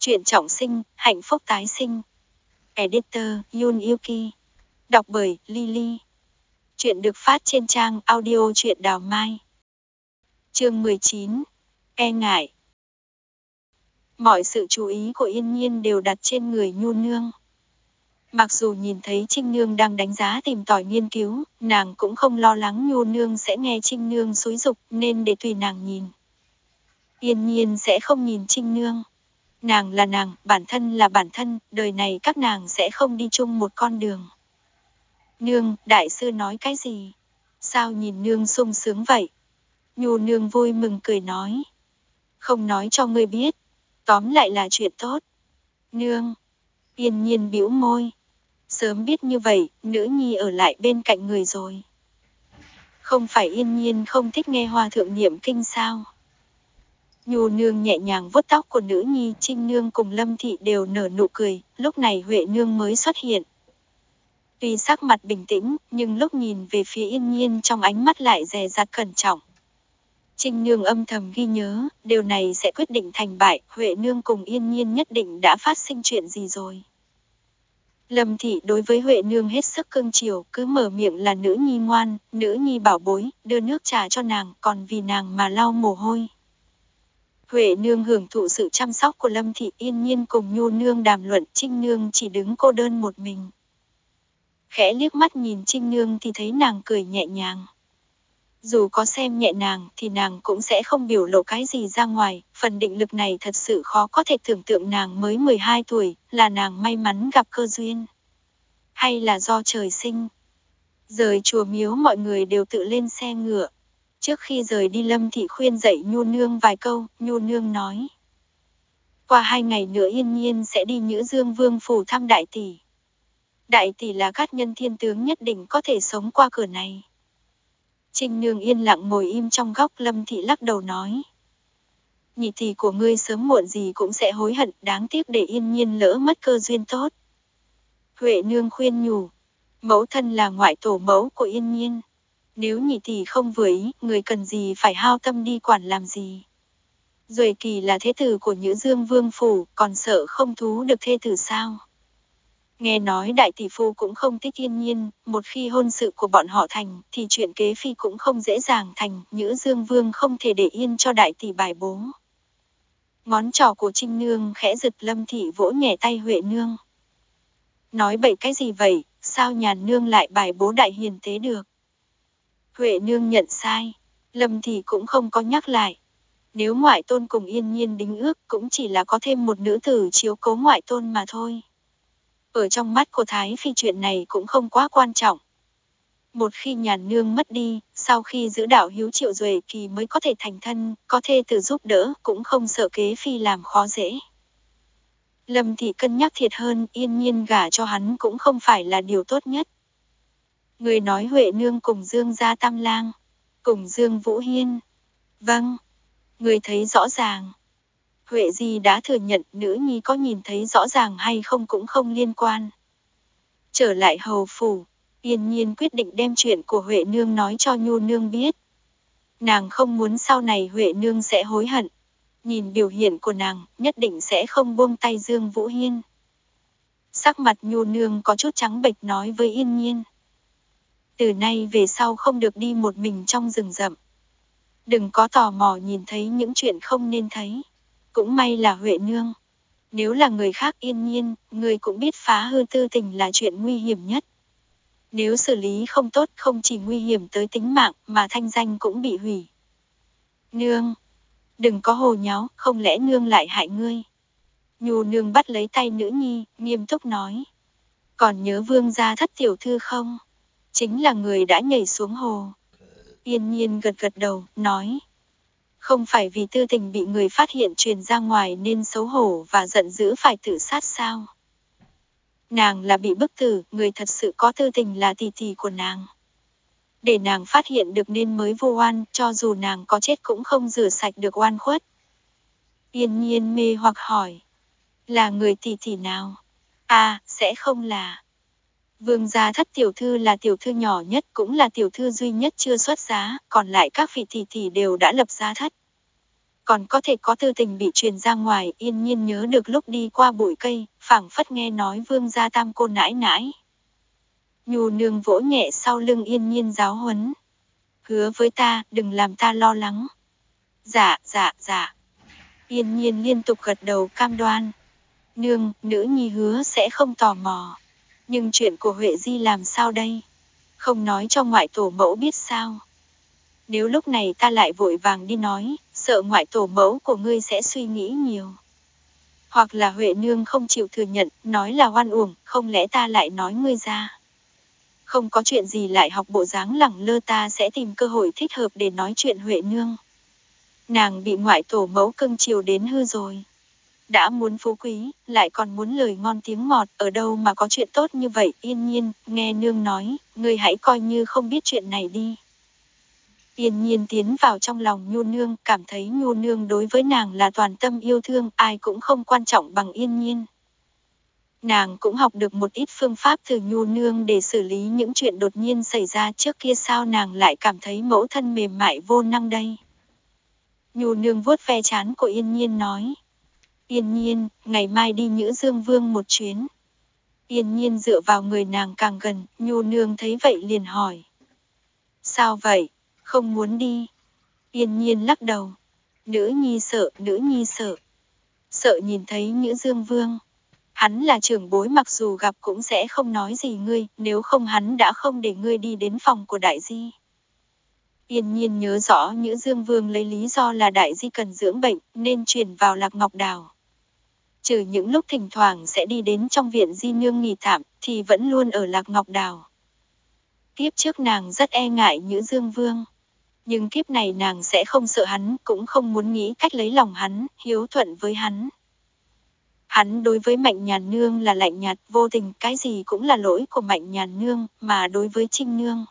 Chuyện trọng sinh, hạnh phúc tái sinh. Editor Yun Yuki. Đọc bởi Lily. Chuyện được phát trên trang audio truyện đào mai. Chương 19. E ngại. Mọi sự chú ý của Yên Nhiên đều đặt trên người Nhu Nương. Mặc dù nhìn thấy Trinh Nương đang đánh giá tìm tòi nghiên cứu, nàng cũng không lo lắng Nhu Nương sẽ nghe Trinh Nương xúi dục nên để tùy nàng nhìn. Yên nhiên sẽ không nhìn Trinh Nương. Nàng là nàng, bản thân là bản thân, đời này các nàng sẽ không đi chung một con đường. Nương, đại sư nói cái gì? Sao nhìn nương sung sướng vậy? Nhu nương vui mừng cười nói. Không nói cho ngươi biết. Tóm lại là chuyện tốt. Nương. Yên nhiên bĩu môi. Sớm biết như vậy, nữ nhi ở lại bên cạnh người rồi. Không phải yên nhiên không thích nghe hoa thượng niệm kinh sao? Nhu nương nhẹ nhàng vuốt tóc của nữ nhi, Trinh nương cùng Lâm thị đều nở nụ cười, lúc này Huệ nương mới xuất hiện. Tuy sắc mặt bình tĩnh, nhưng lúc nhìn về phía yên nhiên trong ánh mắt lại dè dặt cẩn trọng. Trinh nương âm thầm ghi nhớ, điều này sẽ quyết định thành bại, Huệ nương cùng yên nhiên nhất định đã phát sinh chuyện gì rồi. Lâm thị đối với Huệ nương hết sức cưng chiều, cứ mở miệng là nữ nhi ngoan, nữ nhi bảo bối, đưa nước trà cho nàng, còn vì nàng mà lau mồ hôi. Huệ nương hưởng thụ sự chăm sóc của Lâm Thị Yên Nhiên cùng Nhu nương đàm luận Trinh nương chỉ đứng cô đơn một mình. Khẽ liếc mắt nhìn Trinh nương thì thấy nàng cười nhẹ nhàng. Dù có xem nhẹ nàng thì nàng cũng sẽ không biểu lộ cái gì ra ngoài, phần định lực này thật sự khó có thể tưởng tượng nàng mới 12 tuổi, là nàng may mắn gặp cơ duyên. Hay là do trời sinh. Rời chùa miếu mọi người đều tự lên xe ngựa, Trước khi rời đi Lâm Thị khuyên dạy Nhu Nương vài câu, Nhu Nương nói. Qua hai ngày nữa yên nhiên sẽ đi Nhữ Dương Vương phủ thăm đại tỷ. Đại tỷ là cát nhân thiên tướng nhất định có thể sống qua cửa này. Trinh Nương yên lặng ngồi im trong góc Lâm Thị lắc đầu nói. Nhị tỷ của ngươi sớm muộn gì cũng sẽ hối hận đáng tiếc để yên nhiên lỡ mất cơ duyên tốt. Huệ Nương khuyên nhủ. Mẫu thân là ngoại tổ mẫu của yên nhiên. Nếu nhị tỷ không vừa ý, người cần gì phải hao tâm đi quản làm gì. Duệ kỳ là thế tử của Nhữ Dương Vương Phủ, còn sợ không thú được thê tử sao. Nghe nói đại tỷ phu cũng không thích yên nhiên, một khi hôn sự của bọn họ thành, thì chuyện kế phi cũng không dễ dàng thành, Nhữ Dương Vương không thể để yên cho đại tỷ bài bố. Ngón trỏ của Trinh Nương khẽ giật lâm thị vỗ nhẹ tay Huệ Nương. Nói bậy cái gì vậy, sao nhàn nương lại bài bố đại hiền tế được. Huệ nương nhận sai, Lâm thì cũng không có nhắc lại. Nếu ngoại tôn cùng yên nhiên đính ước cũng chỉ là có thêm một nữ tử chiếu cố ngoại tôn mà thôi. Ở trong mắt của Thái Phi chuyện này cũng không quá quan trọng. Một khi nhàn nương mất đi, sau khi giữ đạo hiếu triệu duệ thì mới có thể thành thân, có thê tử giúp đỡ, cũng không sợ kế phi làm khó dễ. Lâm thị cân nhắc thiệt hơn, yên nhiên gả cho hắn cũng không phải là điều tốt nhất. Người nói Huệ Nương cùng Dương gia Tam Lang, cùng Dương Vũ Hiên. Vâng, người thấy rõ ràng. Huệ Di đã thừa nhận nữ nhi có nhìn thấy rõ ràng hay không cũng không liên quan. Trở lại hầu phủ, yên nhiên quyết định đem chuyện của Huệ Nương nói cho Nhu Nương biết. Nàng không muốn sau này Huệ Nương sẽ hối hận. Nhìn biểu hiện của nàng, nhất định sẽ không buông tay Dương Vũ Hiên. Sắc mặt Nhu Nương có chút trắng bệch nói với Yên Nhiên từ nay về sau không được đi một mình trong rừng rậm. Đừng có tò mò nhìn thấy những chuyện không nên thấy. Cũng may là Huệ Nương. Nếu là người khác yên nhiên, người cũng biết phá hư tư tình là chuyện nguy hiểm nhất. Nếu xử lý không tốt không chỉ nguy hiểm tới tính mạng mà thanh danh cũng bị hủy. Nương, đừng có hồ nháo, không lẽ nương lại hại ngươi. Nhu nương bắt lấy tay nữ nhi, nghiêm túc nói. Còn nhớ vương gia thất tiểu thư không? Chính là người đã nhảy xuống hồ. Yên nhiên gật gật đầu, nói. Không phải vì tư tình bị người phát hiện truyền ra ngoài nên xấu hổ và giận dữ phải tự sát sao. Nàng là bị bức tử, người thật sự có tư tình là tỷ tỷ của nàng. Để nàng phát hiện được nên mới vô oan, cho dù nàng có chết cũng không rửa sạch được oan khuất. Yên nhiên mê hoặc hỏi. Là người tỷ tỷ nào? À, sẽ không là. Vương gia thất tiểu thư là tiểu thư nhỏ nhất cũng là tiểu thư duy nhất chưa xuất giá, còn lại các vị tỷ tỷ đều đã lập gia thất. còn có thể có tư tình bị truyền ra ngoài, yên nhiên nhớ được lúc đi qua bụi cây, phảng phất nghe nói vương gia tam cô nãi nãi. Nhù nương vỗ nhẹ sau lưng yên nhiên giáo huấn. Hứa với ta, đừng làm ta lo lắng. Dạ, dạ, dạ. Yên nhiên liên tục gật đầu cam đoan. Nương, nữ nhi hứa sẽ không tò mò. Nhưng chuyện của Huệ Di làm sao đây? Không nói cho ngoại tổ mẫu biết sao? Nếu lúc này ta lại vội vàng đi nói, sợ ngoại tổ mẫu của ngươi sẽ suy nghĩ nhiều. Hoặc là Huệ Nương không chịu thừa nhận, nói là hoan uổng, không lẽ ta lại nói ngươi ra. Không có chuyện gì lại học bộ dáng lẳng lơ ta sẽ tìm cơ hội thích hợp để nói chuyện Huệ Nương. Nàng bị ngoại tổ mẫu cưng chiều đến hư rồi. Đã muốn phú quý, lại còn muốn lời ngon tiếng ngọt, ở đâu mà có chuyện tốt như vậy, yên nhiên, nghe nương nói, ngươi hãy coi như không biết chuyện này đi. Yên nhiên tiến vào trong lòng Nhu Nương, cảm thấy Nhu Nương đối với nàng là toàn tâm yêu thương, ai cũng không quan trọng bằng yên nhiên. Nàng cũng học được một ít phương pháp từ Nhu Nương để xử lý những chuyện đột nhiên xảy ra trước kia sao nàng lại cảm thấy mẫu thân mềm mại vô năng đây. Nhu Nương vuốt ve chán của Yên Nhiên nói. Yên Nhiên, ngày mai đi Nhữ Dương Vương một chuyến. Yên Nhiên dựa vào người nàng càng gần, Nhu Nương thấy vậy liền hỏi. Sao vậy? Không muốn đi. Yên nhiên lắc đầu. Nữ nhi sợ, nữ nhi sợ. Sợ nhìn thấy Nhữ Dương Vương. Hắn là trưởng bối mặc dù gặp cũng sẽ không nói gì ngươi, nếu không hắn đã không để ngươi đi đến phòng của đại di. Yên nhiên nhớ rõ Nhữ Dương Vương lấy lý do là đại di cần dưỡng bệnh, nên chuyển vào Lạc Ngọc Đào. Trừ những lúc thỉnh thoảng sẽ đi đến trong viện di nương nghỉ tạm, thì vẫn luôn ở Lạc Ngọc Đào. Kiếp trước nàng rất e ngại Nhữ Dương Vương nhưng kiếp này nàng sẽ không sợ hắn, cũng không muốn nghĩ cách lấy lòng hắn, hiếu thuận với hắn. Hắn đối với Mạnh Nhàn Nương là lạnh nhạt, vô tình, cái gì cũng là lỗi của Mạnh Nhàn Nương, mà đối với Trinh Nương.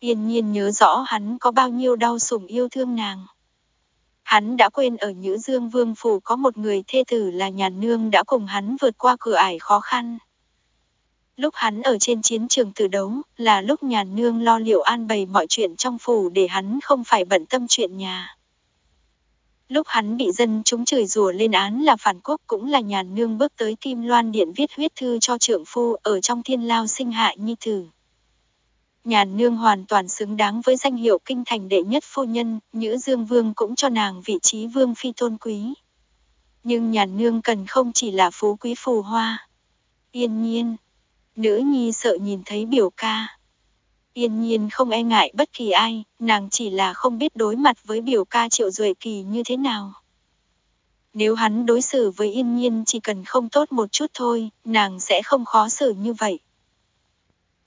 Yên nhiên nhớ rõ hắn có bao nhiêu đau sủng yêu thương nàng. Hắn đã quên ở Nhữ Dương Vương Phủ có một người thê tử là Nhàn Nương đã cùng hắn vượt qua cửa ải khó khăn. Lúc hắn ở trên chiến trường tử đấu, là lúc nhàn nương lo liệu an bày mọi chuyện trong phủ để hắn không phải bận tâm chuyện nhà. Lúc hắn bị dân chúng chửi rủa lên án là phản quốc cũng là nhàn nương bước tới Kim Loan Điện viết huyết thư cho trưởng phu ở trong thiên lao sinh hại nhi tử. Nhàn nương hoàn toàn xứng đáng với danh hiệu kinh thành đệ nhất phu nhân, Nhữ Dương Vương cũng cho nàng vị trí vương phi tôn quý. Nhưng nhàn nương cần không chỉ là phú quý phù hoa. Yên nhiên, Nữ nhi sợ nhìn thấy biểu ca. Yên nhiên không e ngại bất kỳ ai, nàng chỉ là không biết đối mặt với biểu ca triệu duệ kỳ như thế nào. Nếu hắn đối xử với yên nhiên chỉ cần không tốt một chút thôi, nàng sẽ không khó xử như vậy.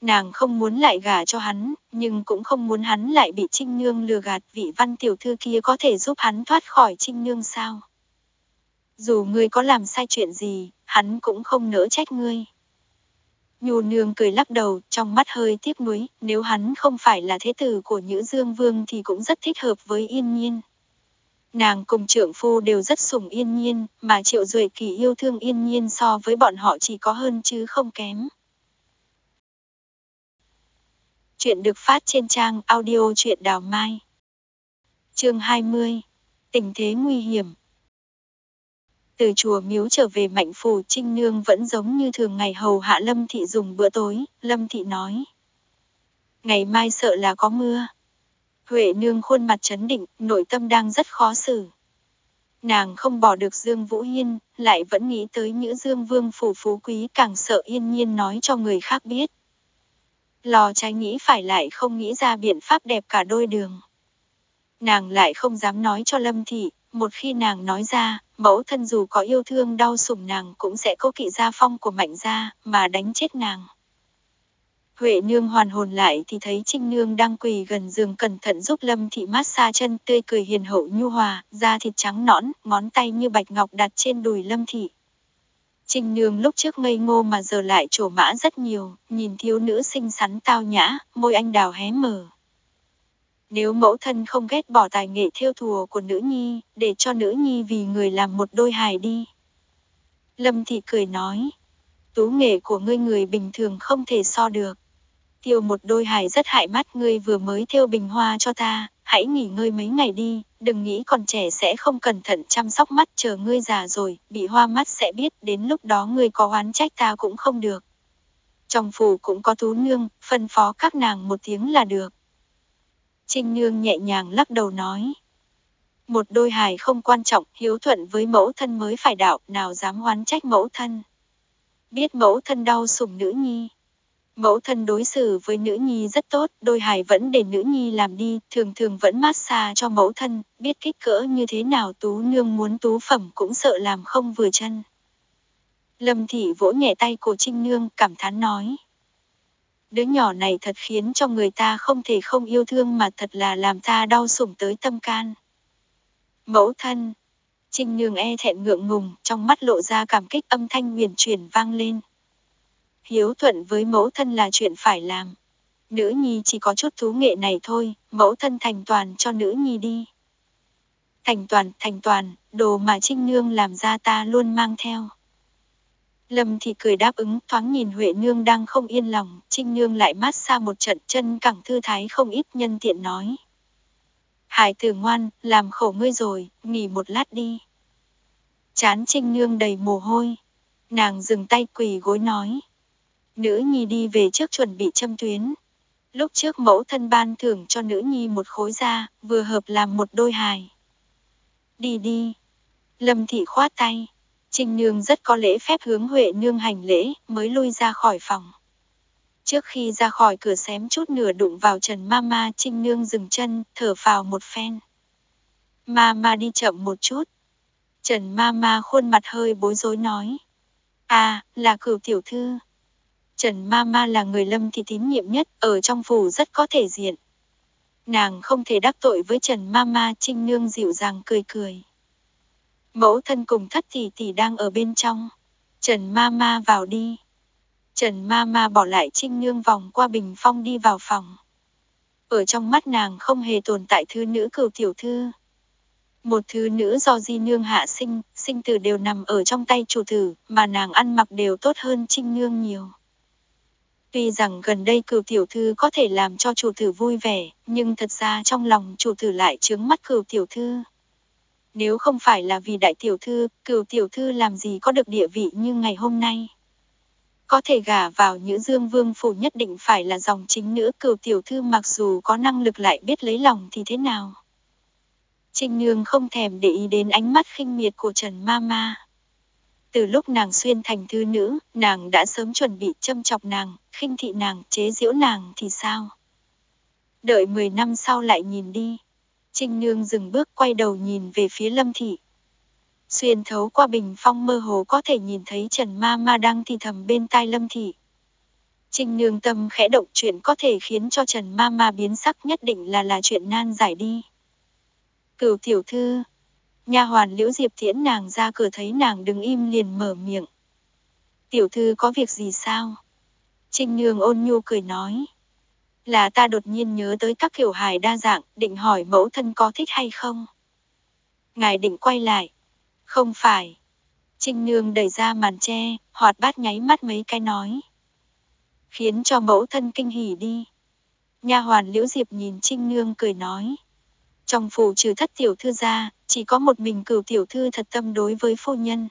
Nàng không muốn lại gả cho hắn, nhưng cũng không muốn hắn lại bị Trinh Nương lừa gạt vị văn tiểu thư kia có thể giúp hắn thoát khỏi Trinh Nương sao. Dù ngươi có làm sai chuyện gì, hắn cũng không nỡ trách ngươi. Nhu nương cười lắc đầu, trong mắt hơi tiếc nuối, nếu hắn không phải là thế tử của Nhữ Dương Vương thì cũng rất thích hợp với yên nhiên. Nàng cùng trưởng phu đều rất sủng yên nhiên, mà triệu duệ kỳ yêu thương yên nhiên so với bọn họ chỉ có hơn chứ không kém. Chuyện được phát trên trang audio truyện đào mai. chương 20. Tình thế nguy hiểm. Từ chùa miếu trở về mạnh phủ trinh nương vẫn giống như thường ngày hầu hạ Lâm Thị dùng bữa tối, Lâm Thị nói. Ngày mai sợ là có mưa. Huệ nương khuôn mặt chấn định, nội tâm đang rất khó xử. Nàng không bỏ được Dương Vũ Hiên, lại vẫn nghĩ tới những Dương Vương phủ phú quý càng sợ yên nhiên nói cho người khác biết. Lò trái nghĩ phải lại không nghĩ ra biện pháp đẹp cả đôi đường. Nàng lại không dám nói cho Lâm Thị, một khi nàng nói ra, mẫu thân dù có yêu thương đau sủng nàng cũng sẽ cố kỵ gia phong của mạnh gia, mà đánh chết nàng. Huệ nương hoàn hồn lại thì thấy Trinh nương đang quỳ gần giường cẩn thận giúp Lâm thị mát xa chân tươi cười hiền hậu nhu hòa, da thịt trắng nõn, ngón tay như bạch ngọc đặt trên đùi Lâm thị. Trinh nương lúc trước ngây ngô mà giờ lại trổ mã rất nhiều, nhìn thiếu nữ xinh xắn tao nhã, môi anh đào hé mở. Nếu mẫu thân không ghét bỏ tài nghệ theo thùa của nữ nhi, để cho nữ nhi vì người làm một đôi hài đi. Lâm thị cười nói, tú nghệ của ngươi người bình thường không thể so được tiêu một đôi hài rất hại mắt ngươi vừa mới thiêu bình hoa cho ta, hãy nghỉ ngơi mấy ngày đi, đừng nghĩ còn trẻ sẽ không cẩn thận chăm sóc mắt chờ ngươi già rồi, bị hoa mắt sẽ biết đến lúc đó ngươi có oán trách ta cũng không được. Trong phủ cũng có tú nương, phân phó các nàng một tiếng là được. Trinh nương nhẹ nhàng lắc đầu nói. Một đôi hài không quan trọng, hiếu thuận với mẫu thân mới phải đạo, nào dám oán trách mẫu thân. Biết mẫu thân đau sủng nữ nhi, Mẫu thân đối xử với nữ nhi rất tốt, đôi hài vẫn để nữ nhi làm đi, thường thường vẫn massage cho mẫu thân, biết kích cỡ như thế nào tú nương muốn tú phẩm cũng sợ làm không vừa chân. Lâm thị vỗ nhẹ tay cổ Trinh Nương cảm thán nói. Đứa nhỏ này thật khiến cho người ta không thể không yêu thương mà thật là làm ta đau sủng tới tâm can. Mẫu thân. Trinh Nương e thẹn ngượng ngùng, trong mắt lộ ra cảm kích âm thanh huyền chuyển vang lên hiếu thuận với mẫu thân là chuyện phải làm. Nữ nhi chỉ có chút thú nghệ này thôi, mẫu thân thành toàn cho nữ nhi đi. Thành toàn, thành toàn, đồ mà Trinh Nương làm ra ta luôn mang theo. Lâm thì cười đáp ứng, thoáng nhìn Huệ Nương đang không yên lòng, Trinh Nương lại mát xa một trận chân cẳng thư thái không ít nhân tiện nói. Hải tử ngoan, làm khổ ngươi rồi, nghỉ một lát đi. Chán Trinh Nương đầy mồ hôi. Nàng dừng tay quỳ gối nói. Nữ nhi đi về trước chuẩn bị châm tuyến. Lúc trước mẫu thân ban thưởng cho nữ nhi một khối da, vừa hợp làm một đôi hài. Đi đi. Lâm thị khoát tay. Trinh Nương rất có lễ phép hướng Huệ Nương hành lễ, mới lui ra khỏi phòng. Trước khi ra khỏi cửa xém chút nửa đụng vào Trần Mama, Trinh Nương dừng chân, thở vào một phen. Mama đi chậm một chút. Trần Mama khuôn mặt hơi bối rối nói. À, là cửu tiểu thư. Trần Mama là người Lâm thì tín nhiệm nhất, ở trong phủ rất có thể diện. Nàng không thể đắc tội với Trần Mama, Trinh Nương dịu dàng cười cười. Mẫu thân cùng thất tỷ tỷ đang ở bên trong. Trần Mama vào đi. Trần Mama bỏ lại Trinh Nương vòng qua bình phong đi vào phòng. Ở trong mắt nàng không hề tồn tại thư nữ cửu tiểu thư. Một thứ nữ do di nương hạ sinh, sinh tử đều nằm ở trong tay chủ tử, mà nàng ăn mặc đều tốt hơn Trinh Nương nhiều. Tuy rằng gần đây cửu tiểu thư có thể làm cho chủ tử vui vẻ, nhưng thật ra trong lòng chủ tử lại chướng mắt cửu tiểu thư. Nếu không phải là vì đại tiểu thư, cửu tiểu thư làm gì có được địa vị như ngày hôm nay. Có thể gả vào những dương vương phủ nhất định phải là dòng chính nữ cửu tiểu thư mặc dù có năng lực lại biết lấy lòng thì thế nào. Trinh Nương không thèm để ý đến ánh mắt khinh miệt của Trần Mama. Từ lúc nàng xuyên thành thư nữ, nàng đã sớm chuẩn bị châm chọc nàng, khinh thị nàng, chế giễu nàng thì sao? Đợi 10 năm sau lại nhìn đi. Trinh Nương dừng bước quay đầu nhìn về phía Lâm Thị. Xuyên thấu qua bình phong mơ hồ có thể nhìn thấy Trần Ma Ma đang thì thầm bên tai Lâm Thị. Trinh Nương tâm khẽ động chuyện có thể khiến cho Trần Ma Ma biến sắc nhất định là là chuyện nan giải đi. Cửu tiểu thư, Nha hoàn Liễu Diệp tiễn nàng ra cửa thấy nàng đứng im liền mở miệng. Tiểu thư có việc gì sao? Trinh Nương ôn nhu cười nói. Là ta đột nhiên nhớ tới các kiểu hài đa dạng, định hỏi mẫu thân có thích hay không? Ngài định quay lại. Không phải. Trinh Nương đẩy ra màn tre, hoạt bát nháy mắt mấy cái nói. Khiến cho mẫu thân kinh hỉ đi. Nha hoàn Liễu Diệp nhìn Trinh Nương cười nói. Trong phủ trừ thất tiểu thư ra, chỉ có một mình cửu tiểu thư thật tâm đối với phu nhân.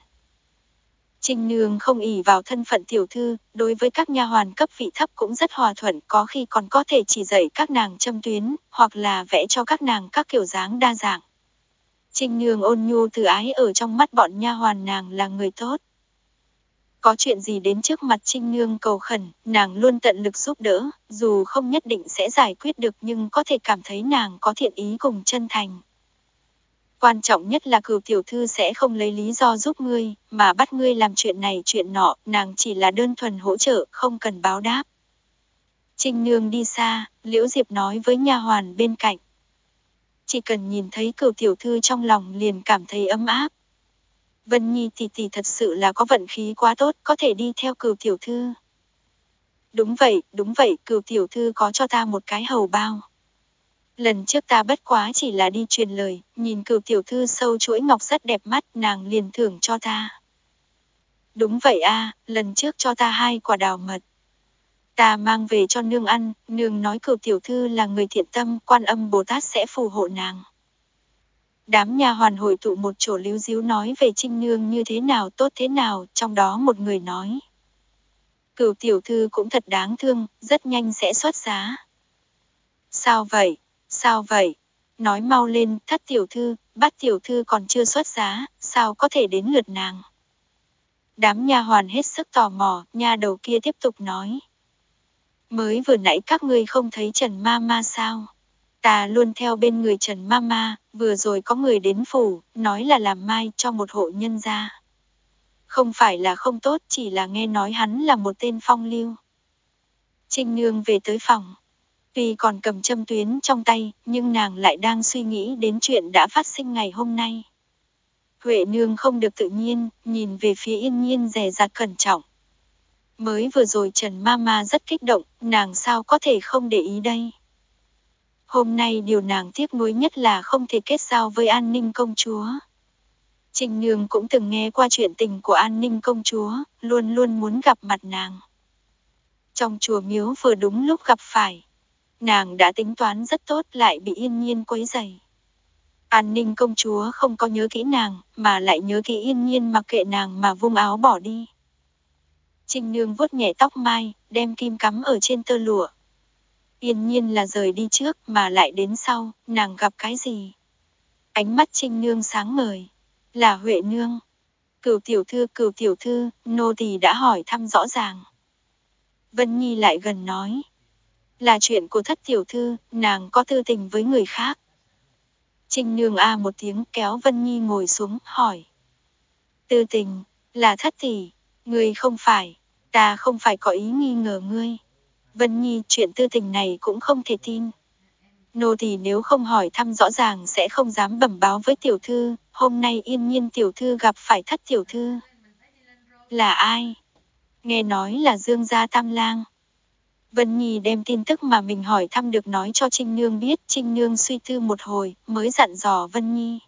Trình Nương không ỉ vào thân phận tiểu thư, đối với các nha hoàn cấp vị thấp cũng rất hòa thuận, có khi còn có thể chỉ dạy các nàng châm tuyến, hoặc là vẽ cho các nàng các kiểu dáng đa dạng. Trình Nương ôn nhu từ ái ở trong mắt bọn nha hoàn nàng là người tốt. Có chuyện gì đến trước mặt Trinh Nương cầu khẩn, nàng luôn tận lực giúp đỡ, dù không nhất định sẽ giải quyết được nhưng có thể cảm thấy nàng có thiện ý cùng chân thành. Quan trọng nhất là cửu tiểu thư sẽ không lấy lý do giúp ngươi, mà bắt ngươi làm chuyện này chuyện nọ, nàng chỉ là đơn thuần hỗ trợ, không cần báo đáp. Trinh Nương đi xa, Liễu Diệp nói với nha hoàn bên cạnh. Chỉ cần nhìn thấy cửu tiểu thư trong lòng liền cảm thấy ấm áp. Vân Nhi tỷ tỷ thật sự là có vận khí quá tốt, có thể đi theo cửu tiểu thư. Đúng vậy, đúng vậy, cửu tiểu thư có cho ta một cái hầu bao. Lần trước ta bất quá chỉ là đi truyền lời, nhìn cửu tiểu thư sâu chuỗi ngọc rất đẹp mắt, nàng liền thưởng cho ta. Đúng vậy a, lần trước cho ta hai quả đào mật. Ta mang về cho nương ăn, nương nói cửu tiểu thư là người thiện tâm, quan âm Bồ Tát sẽ phù hộ nàng. Đám nhà hoàn hội tụ một chỗ líu díu nói về trinh nương như thế nào tốt thế nào, trong đó một người nói. Cửu tiểu thư cũng thật đáng thương, rất nhanh sẽ xuất giá. Sao vậy? Sao vậy? Nói mau lên, thất tiểu thư, bát tiểu thư còn chưa xuất giá, sao có thể đến lượt nàng? Đám nha hoàn hết sức tò mò, nha đầu kia tiếp tục nói. Mới vừa nãy các ngươi không thấy Trần Ma Ma sao? Ta luôn theo bên người Trần Mama vừa rồi có người đến phủ, nói là làm mai cho một hộ nhân gia. Không phải là không tốt, chỉ là nghe nói hắn là một tên phong lưu. Trinh Nương về tới phòng. Tuy còn cầm châm tuyến trong tay, nhưng nàng lại đang suy nghĩ đến chuyện đã phát sinh ngày hôm nay. Huệ Nương không được tự nhiên, nhìn về phía yên nhiên rè rặt cẩn trọng. Mới vừa rồi Trần Mama rất kích động, nàng sao có thể không để ý đây. Hôm nay điều nàng tiếc nuối nhất là không thể kết giao với an ninh công chúa. Trình Nương cũng từng nghe qua chuyện tình của an ninh công chúa, luôn luôn muốn gặp mặt nàng. Trong chùa miếu vừa đúng lúc gặp phải. Nàng đã tính toán rất tốt lại bị yên nhiên quấy dày. An ninh công chúa không có nhớ kỹ nàng, mà lại nhớ kỹ yên nhiên mặc kệ nàng mà vung áo bỏ đi. Trình Nương vuốt nhẹ tóc mai, đem kim cắm ở trên tơ lụa. Yên nhiên là rời đi trước mà lại đến sau, nàng gặp cái gì? Ánh mắt Trinh Nương sáng ngời. Là Huệ Nương. Cửu tiểu thư, cửu tiểu thư, nô tỳ đã hỏi thăm rõ ràng. Vân Nhi lại gần nói. Là chuyện của thất tiểu thư, nàng có tư tình với người khác. Trinh Nương A một tiếng kéo Vân Nhi ngồi xuống, hỏi. Tư tình, là thất tỷ, ngươi không phải, ta không phải có ý nghi ngờ ngươi. Vân Nhi chuyện tư tình này cũng không thể tin. Nô thì nếu không hỏi thăm rõ ràng sẽ không dám bẩm báo với tiểu thư, hôm nay yên nhiên tiểu thư gặp phải thất tiểu thư. Là ai? Nghe nói là Dương Gia Tam Lang. Vân Nhi đem tin tức mà mình hỏi thăm được nói cho Trinh Nương biết, Trinh Nương suy tư một hồi, mới dặn dò Vân Nhi.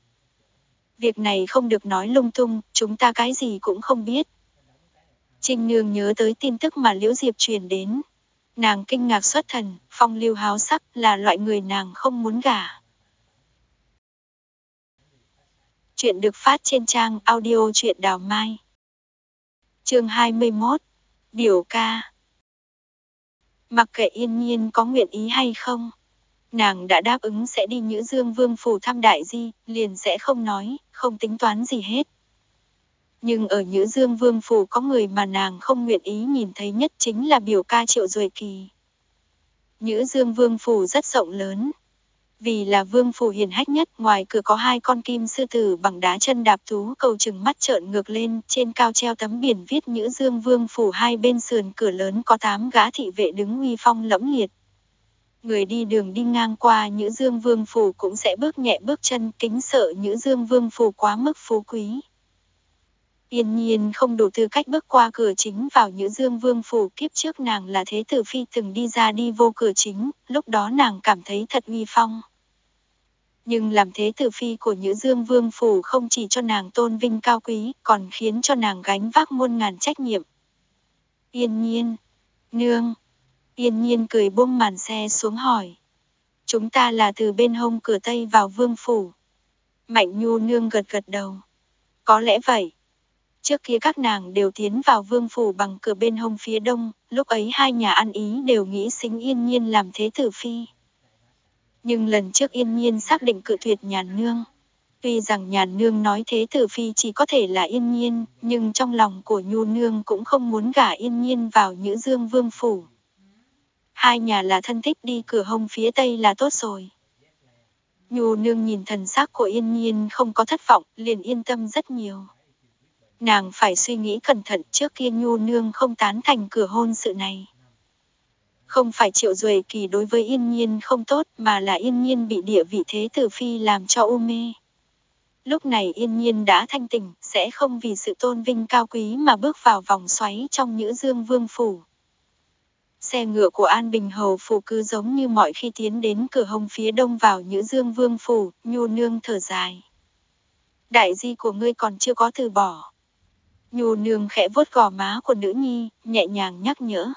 Việc này không được nói lung tung, chúng ta cái gì cũng không biết. Trinh Nương nhớ tới tin tức mà Liễu Diệp truyền đến. Nàng kinh ngạc xuất thần, phong lưu háo sắc là loại người nàng không muốn gả. Chuyện được phát trên trang audio truyện đào mai. chương 21 Biểu ca Mặc kệ yên nhiên có nguyện ý hay không, nàng đã đáp ứng sẽ đi Nhữ Dương Vương phủ thăm đại di, liền sẽ không nói, không tính toán gì hết. Nhưng ở Nhữ Dương Vương phủ có người mà nàng không nguyện ý nhìn thấy nhất chính là biểu ca Triệu Duệ Kỳ. Nhữ Dương Vương phủ rất rộng lớn, vì là vương phủ hiền hách nhất, ngoài cửa có hai con kim sư tử bằng đá chân đạp thú cầu chừng mắt trợn ngược lên, trên cao treo tấm biển viết Nhữ Dương Vương phủ hai bên sườn cửa lớn có tám gã thị vệ đứng uy phong lẫm liệt. Người đi đường đi ngang qua Nhữ Dương Vương phủ cũng sẽ bước nhẹ bước chân kính sợ Nhữ Dương Vương phủ quá mức phú quý. Yên nhiên không đủ tư cách bước qua cửa chính vào Nhữ Dương Vương phủ kiếp trước nàng là thế tử phi từng đi ra đi vô cửa chính, lúc đó nàng cảm thấy thật uy phong. Nhưng làm thế tử phi của Nhữ Dương Vương phủ không chỉ cho nàng tôn vinh cao quý, còn khiến cho nàng gánh vác muôn ngàn trách nhiệm. Yên nhiên, nương, yên nhiên cười buông màn xe xuống hỏi. Chúng ta là từ bên hông cửa Tây vào Vương phủ. Mạnh Nhu nương gật gật đầu. Có lẽ vậy. Trước kia các nàng đều tiến vào vương phủ bằng cửa bên hông phía đông, lúc ấy hai nhà ăn ý đều nghĩ xính yên nhiên làm thế tử phi. Nhưng lần trước yên nhiên xác định cự tuyệt nhàn nương. Tuy rằng nhàn nương nói thế tử phi chỉ có thể là yên nhiên, nhưng trong lòng của nhu nương cũng không muốn gả yên nhiên vào nhữ dương vương phủ. Hai nhà là thân thích đi cửa hông phía tây là tốt rồi. Nhu nương nhìn thần sắc của yên nhiên không có thất vọng, liền yên tâm rất nhiều. Nàng phải suy nghĩ cẩn thận trước kia nhu nương không tán thành cửa hôn sự này. Không phải triệu duệ kỳ đối với yên nhiên không tốt mà là yên nhiên bị địa vị thế tử phi làm cho u mê. Lúc này yên nhiên đã thanh tỉnh, sẽ không vì sự tôn vinh cao quý mà bước vào vòng xoáy trong nhữ dương vương phủ. Xe ngựa của An Bình Hầu phủ cứ giống như mọi khi tiến đến cửa hông phía đông vào nhữ dương vương phủ, nhu nương thở dài. Đại di của ngươi còn chưa có từ bỏ. Nhu nương khẽ vuốt gò má của nữ nhi, nhẹ nhàng nhắc nhở.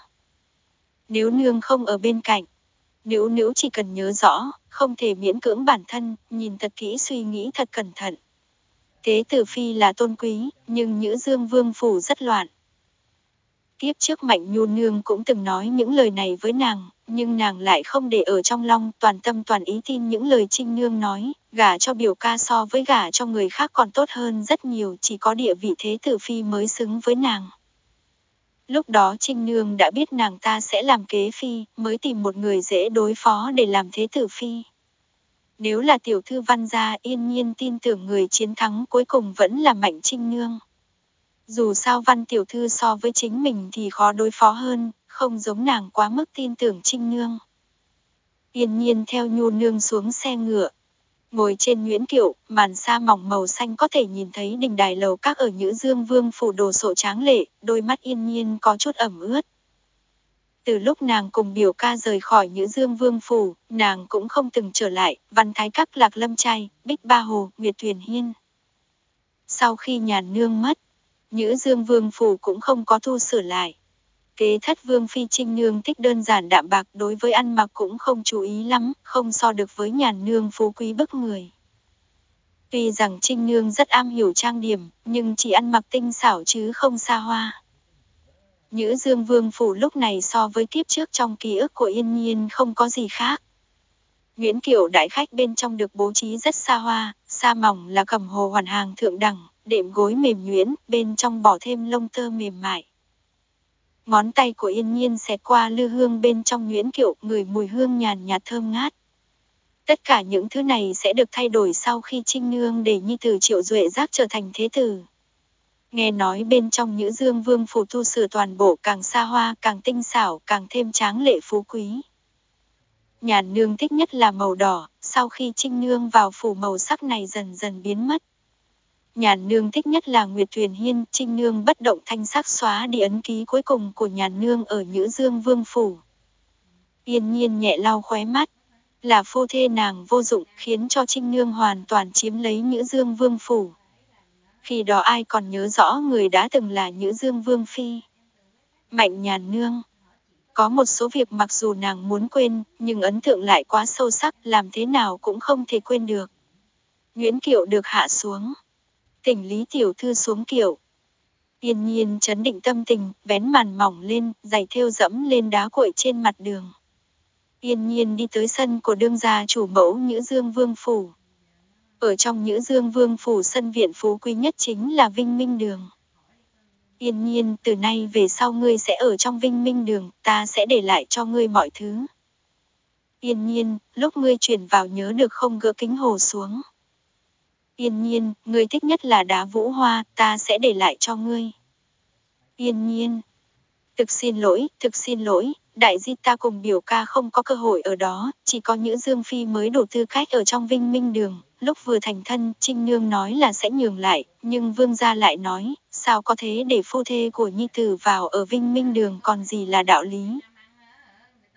Nếu nương không ở bên cạnh, nếu nữ chỉ cần nhớ rõ, không thể miễn cưỡng bản thân, nhìn thật kỹ suy nghĩ thật cẩn thận. Tế tử phi là tôn quý, nhưng Nhữ Dương Vương phủ rất loạn. Tiếp trước Mạnh Nhu Nương cũng từng nói những lời này với nàng, nhưng nàng lại không để ở trong lòng, toàn tâm toàn ý tin những lời Trinh Nương nói, gả cho biểu ca so với gả cho người khác còn tốt hơn rất nhiều, chỉ có địa vị thế tử phi mới xứng với nàng. Lúc đó Trinh Nương đã biết nàng ta sẽ làm kế phi, mới tìm một người dễ đối phó để làm thế tử phi. Nếu là tiểu thư văn gia yên nhiên tin tưởng người chiến thắng cuối cùng vẫn là Mạnh Trinh Nương. Dù sao văn tiểu thư so với chính mình thì khó đối phó hơn, không giống nàng quá mức tin tưởng Trinh Nương. Yên nhiên theo nhu nương xuống xe ngựa. Ngồi trên nguyễn kiệu, màn sa mỏng màu xanh có thể nhìn thấy đình đài lầu các ở Nhữ Dương Vương phủ đồ sộ tráng lệ, đôi mắt yên nhiên có chút ẩm ướt. Từ lúc nàng cùng biểu ca rời khỏi Nhữ Dương Vương phủ, nàng cũng không từng trở lại, văn thái các lạc lâm trai, bích ba hồ, nguyệt thuyền hiên. Sau khi nhà nương mất, Nhữ Dương Vương phủ cũng không có thu sửa lại. Kế thất Vương Phi Trinh Nương thích đơn giản đạm bạc đối với ăn mặc cũng không chú ý lắm, không so được với nhàn nương phú quý bức người. Tuy rằng Trinh Nương rất am hiểu trang điểm, nhưng chỉ ăn mặc tinh xảo chứ không xa hoa. Nhữ Dương Vương Phủ lúc này so với kiếp trước trong ký ức của Yên Nhiên không có gì khác. Nguyễn Kiều đại khách bên trong được bố trí rất xa hoa, xa mỏng là cầm hồ hoàn hàng thượng đẳng, đệm gối mềm nhuyễn, bên trong bỏ thêm lông tơ mềm mại. Ngón tay của yên nhiên xẹt qua lư hương bên trong nhuyễn kiệu, người mùi hương nhàn nhạt thơm ngát. Tất cả những thứ này sẽ được thay đổi sau khi Trinh Nương để Nhi Tử Triệu Duệ giác trở thành thế tử. Nghe nói bên trong Nhữ Dương Vương phủ tu sửa toàn bộ càng xa hoa, càng tinh xảo, càng thêm tráng lệ phú quý. Nhàn nương thích nhất là màu đỏ, sau khi Trinh Nương vào phủ màu sắc này dần dần biến mất. Nhàn nương thích nhất là Nguyệt Thuyền Hiên, Trinh Nương bất động thanh sắc xóa đi ấn ký cuối cùng của nhàn nương ở Nhữ Dương Vương Phủ. Yên nhiên nhẹ lau khóe mắt, là phu thê nàng vô dụng khiến cho Trinh Nương hoàn toàn chiếm lấy Nhữ Dương Vương Phủ. Khi đó ai còn nhớ rõ người đã từng là Nhữ Dương Vương Phi. Mạnh nhàn nương. Có một số việc mặc dù nàng muốn quên, nhưng ấn tượng lại quá sâu sắc, làm thế nào cũng không thể quên được. Nguyễn Kiệu được hạ xuống. Tỉnh Lý Tiểu Thư xuống kiểu. Yên nhiên chấn định tâm tình, vén màn mỏng lên, giày thêu dẫm lên đá cội trên mặt đường. Yên nhiên đi tới sân của đương gia chủ mẫu Nhữ Dương Vương Phủ. Ở trong Nhữ Dương Vương Phủ sân viện phú quý nhất chính là Vinh Minh Đường. Yên nhiên, từ nay về sau ngươi sẽ ở trong Vinh Minh Đường, ta sẽ để lại cho ngươi mọi thứ. Yên nhiên, lúc ngươi chuyển vào nhớ được không gỡ kính hồ xuống. Yên nhiên, ngươi thích nhất là đá vũ hoa, ta sẽ để lại cho ngươi. Yên nhiên. Thực xin lỗi, thực xin lỗi, đại di ta cùng biểu ca không có cơ hội ở đó, chỉ có những Dương Phi mới đủ tư cách ở trong vinh minh đường. Lúc vừa thành thân, Trinh Nương nói là sẽ nhường lại, nhưng Vương gia lại nói, sao có thế để phu thê của Nhi Tử vào ở vinh minh đường còn gì là đạo lý.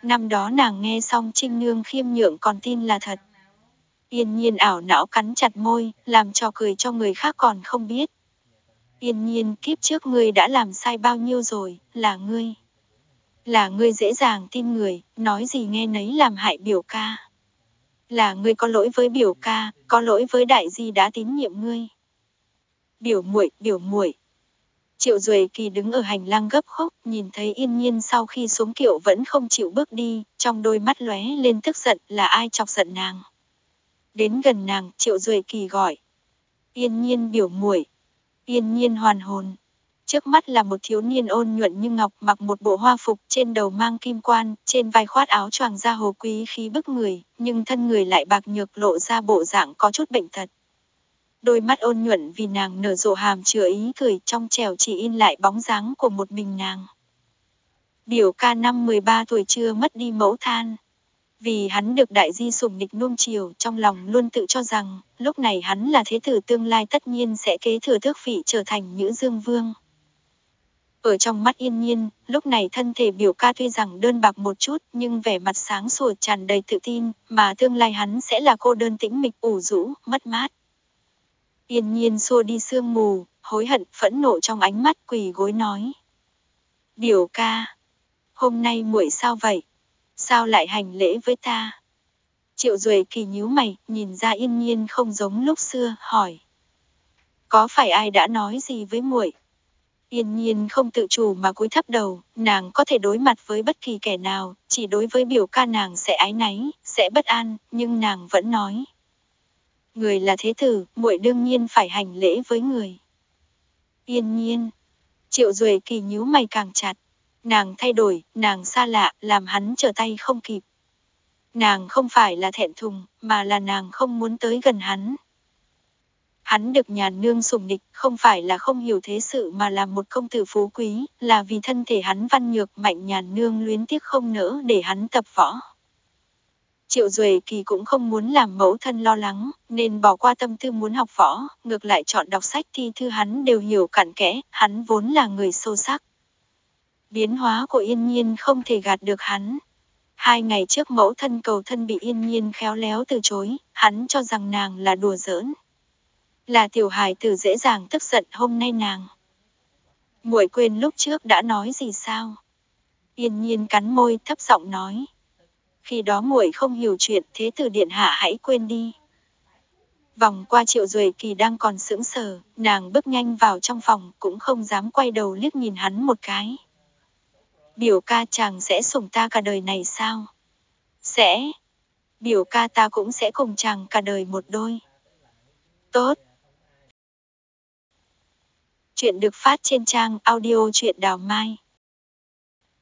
Năm đó nàng nghe xong Trinh Nương khiêm nhượng còn tin là thật. Yên nhiên ảo não cắn chặt môi, làm cho cười cho người khác còn không biết. Yên nhiên kiếp trước ngươi đã làm sai bao nhiêu rồi, là ngươi. Là ngươi dễ dàng tin người, nói gì nghe nấy làm hại biểu ca. Là ngươi có lỗi với biểu ca, có lỗi với đại di đã tín nhiệm ngươi. Biểu muội, biểu muội. Triệu Duệ Kỳ đứng ở hành lang gấp khúc, nhìn thấy yên nhiên sau khi xuống kiệu vẫn không chịu bước đi, trong đôi mắt lóe lên tức giận là ai chọc giận nàng. Đến gần nàng, Triệu Duệ Kỳ gọi. Yên nhiên biểu muội Yên nhiên hoàn hồn. Trước mắt là một thiếu niên ôn nhuận như ngọc mặc một bộ hoa phục trên đầu mang kim quan, trên vai khoát áo choàng da hồ quý khí bức người, nhưng thân người lại bạc nhược lộ ra bộ dạng có chút bệnh thật. Đôi mắt ôn nhuận vì nàng nở rộ hàm chứa ý cười trong trèo chỉ in lại bóng dáng của một mình nàng. Biểu ca năm 13 tuổi chưa mất đi mẫu than. Vì hắn được đại di sủng nịch nuông chiều trong lòng luôn tự cho rằng, lúc này hắn là thế tử tương lai tất nhiên sẽ kế thừa tước vị trở thành nữ dương vương. Ở trong mắt yên nhiên, lúc này thân thể biểu ca tuy rằng đơn bạc một chút nhưng vẻ mặt sáng sủa tràn đầy tự tin, mà tương lai hắn sẽ là cô đơn tĩnh mịch ủ rũ, mất mát. Yên nhiên xua đi sương mù, hối hận, phẫn nộ trong ánh mắt quỳ gối nói. Biểu ca, hôm nay muội sao vậy? Sao lại hành lễ với ta? Triệu Duệ kỳ nhíu mày, nhìn ra yên nhiên không giống lúc xưa, hỏi. Có phải ai đã nói gì với muội? Yên nhiên không tự chủ mà cúi thấp đầu, nàng có thể đối mặt với bất kỳ kẻ nào, chỉ đối với biểu ca nàng sẽ ái náy, sẽ bất an, nhưng nàng vẫn nói. Người là thế tử, muội đương nhiên phải hành lễ với người. Yên nhiên. Triệu Duệ kỳ nhíu mày càng chặt. Nàng thay đổi, nàng xa lạ, làm hắn trở tay không kịp. Nàng không phải là thẹn thùng, mà là nàng không muốn tới gần hắn. Hắn được nhà nương sủng địch, không phải là không hiểu thế sự mà là một công tử phú quý, là vì thân thể hắn văn nhược mạnh nhà nương luyến tiếc không nỡ để hắn tập võ. Triệu Duệ Kỳ cũng không muốn làm mẫu thân lo lắng, nên bỏ qua tâm tư muốn học võ, ngược lại chọn đọc sách thi thư hắn đều hiểu cặn kẽ, hắn vốn là người sâu sắc. Biến hóa của yên nhiên không thể gạt được hắn. Hai ngày trước mẫu thân cầu thân bị yên nhiên khéo léo từ chối, hắn cho rằng nàng là đùa giỡn. Là tiểu hài tử dễ dàng tức giận hôm nay nàng. muội quên lúc trước đã nói gì sao? Yên nhiên cắn môi thấp giọng nói. Khi đó muội không hiểu chuyện thế tử điện hạ hãy quên đi. Vòng qua triệu duệ kỳ đang còn sững sờ, nàng bước nhanh vào trong phòng cũng không dám quay đầu liếc nhìn hắn một cái. Biểu ca chàng sẽ sủng ta cả đời này sao? Sẽ. Biểu ca ta cũng sẽ cùng chàng cả đời một đôi. Tốt. Chuyện được phát trên trang audio truyện đào mai.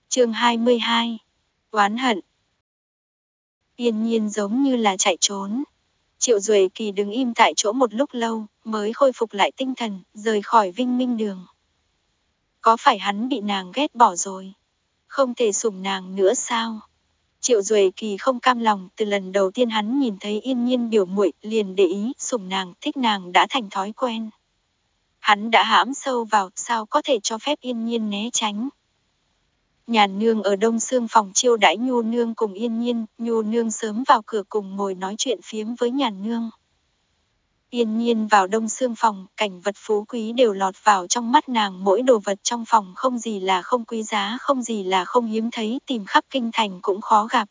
chương 22. Oán hận. Yên nhiên giống như là chạy trốn. Triệu Duệ Kỳ đứng im tại chỗ một lúc lâu, mới khôi phục lại tinh thần, rời khỏi vinh minh đường. Có phải hắn bị nàng ghét bỏ rồi? Không thể sủng nàng nữa sao? Triệu Duệ Kỳ không cam lòng, từ lần đầu tiên hắn nhìn thấy yên nhiên biểu muội liền để ý, sủng nàng, thích nàng đã thành thói quen. Hắn đã hãm sâu vào, sao có thể cho phép yên nhiên né tránh. Nhàn nương ở đông xương phòng chiêu đãi nhu nương cùng yên nhiên, nhu nương sớm vào cửa cùng ngồi nói chuyện phiếm với nhàn nương. Yên nhiên vào đông xương phòng, cảnh vật phú quý đều lọt vào trong mắt nàng mỗi đồ vật trong phòng không gì là không quý giá không gì là không hiếm thấy tìm khắp kinh thành cũng khó gặp.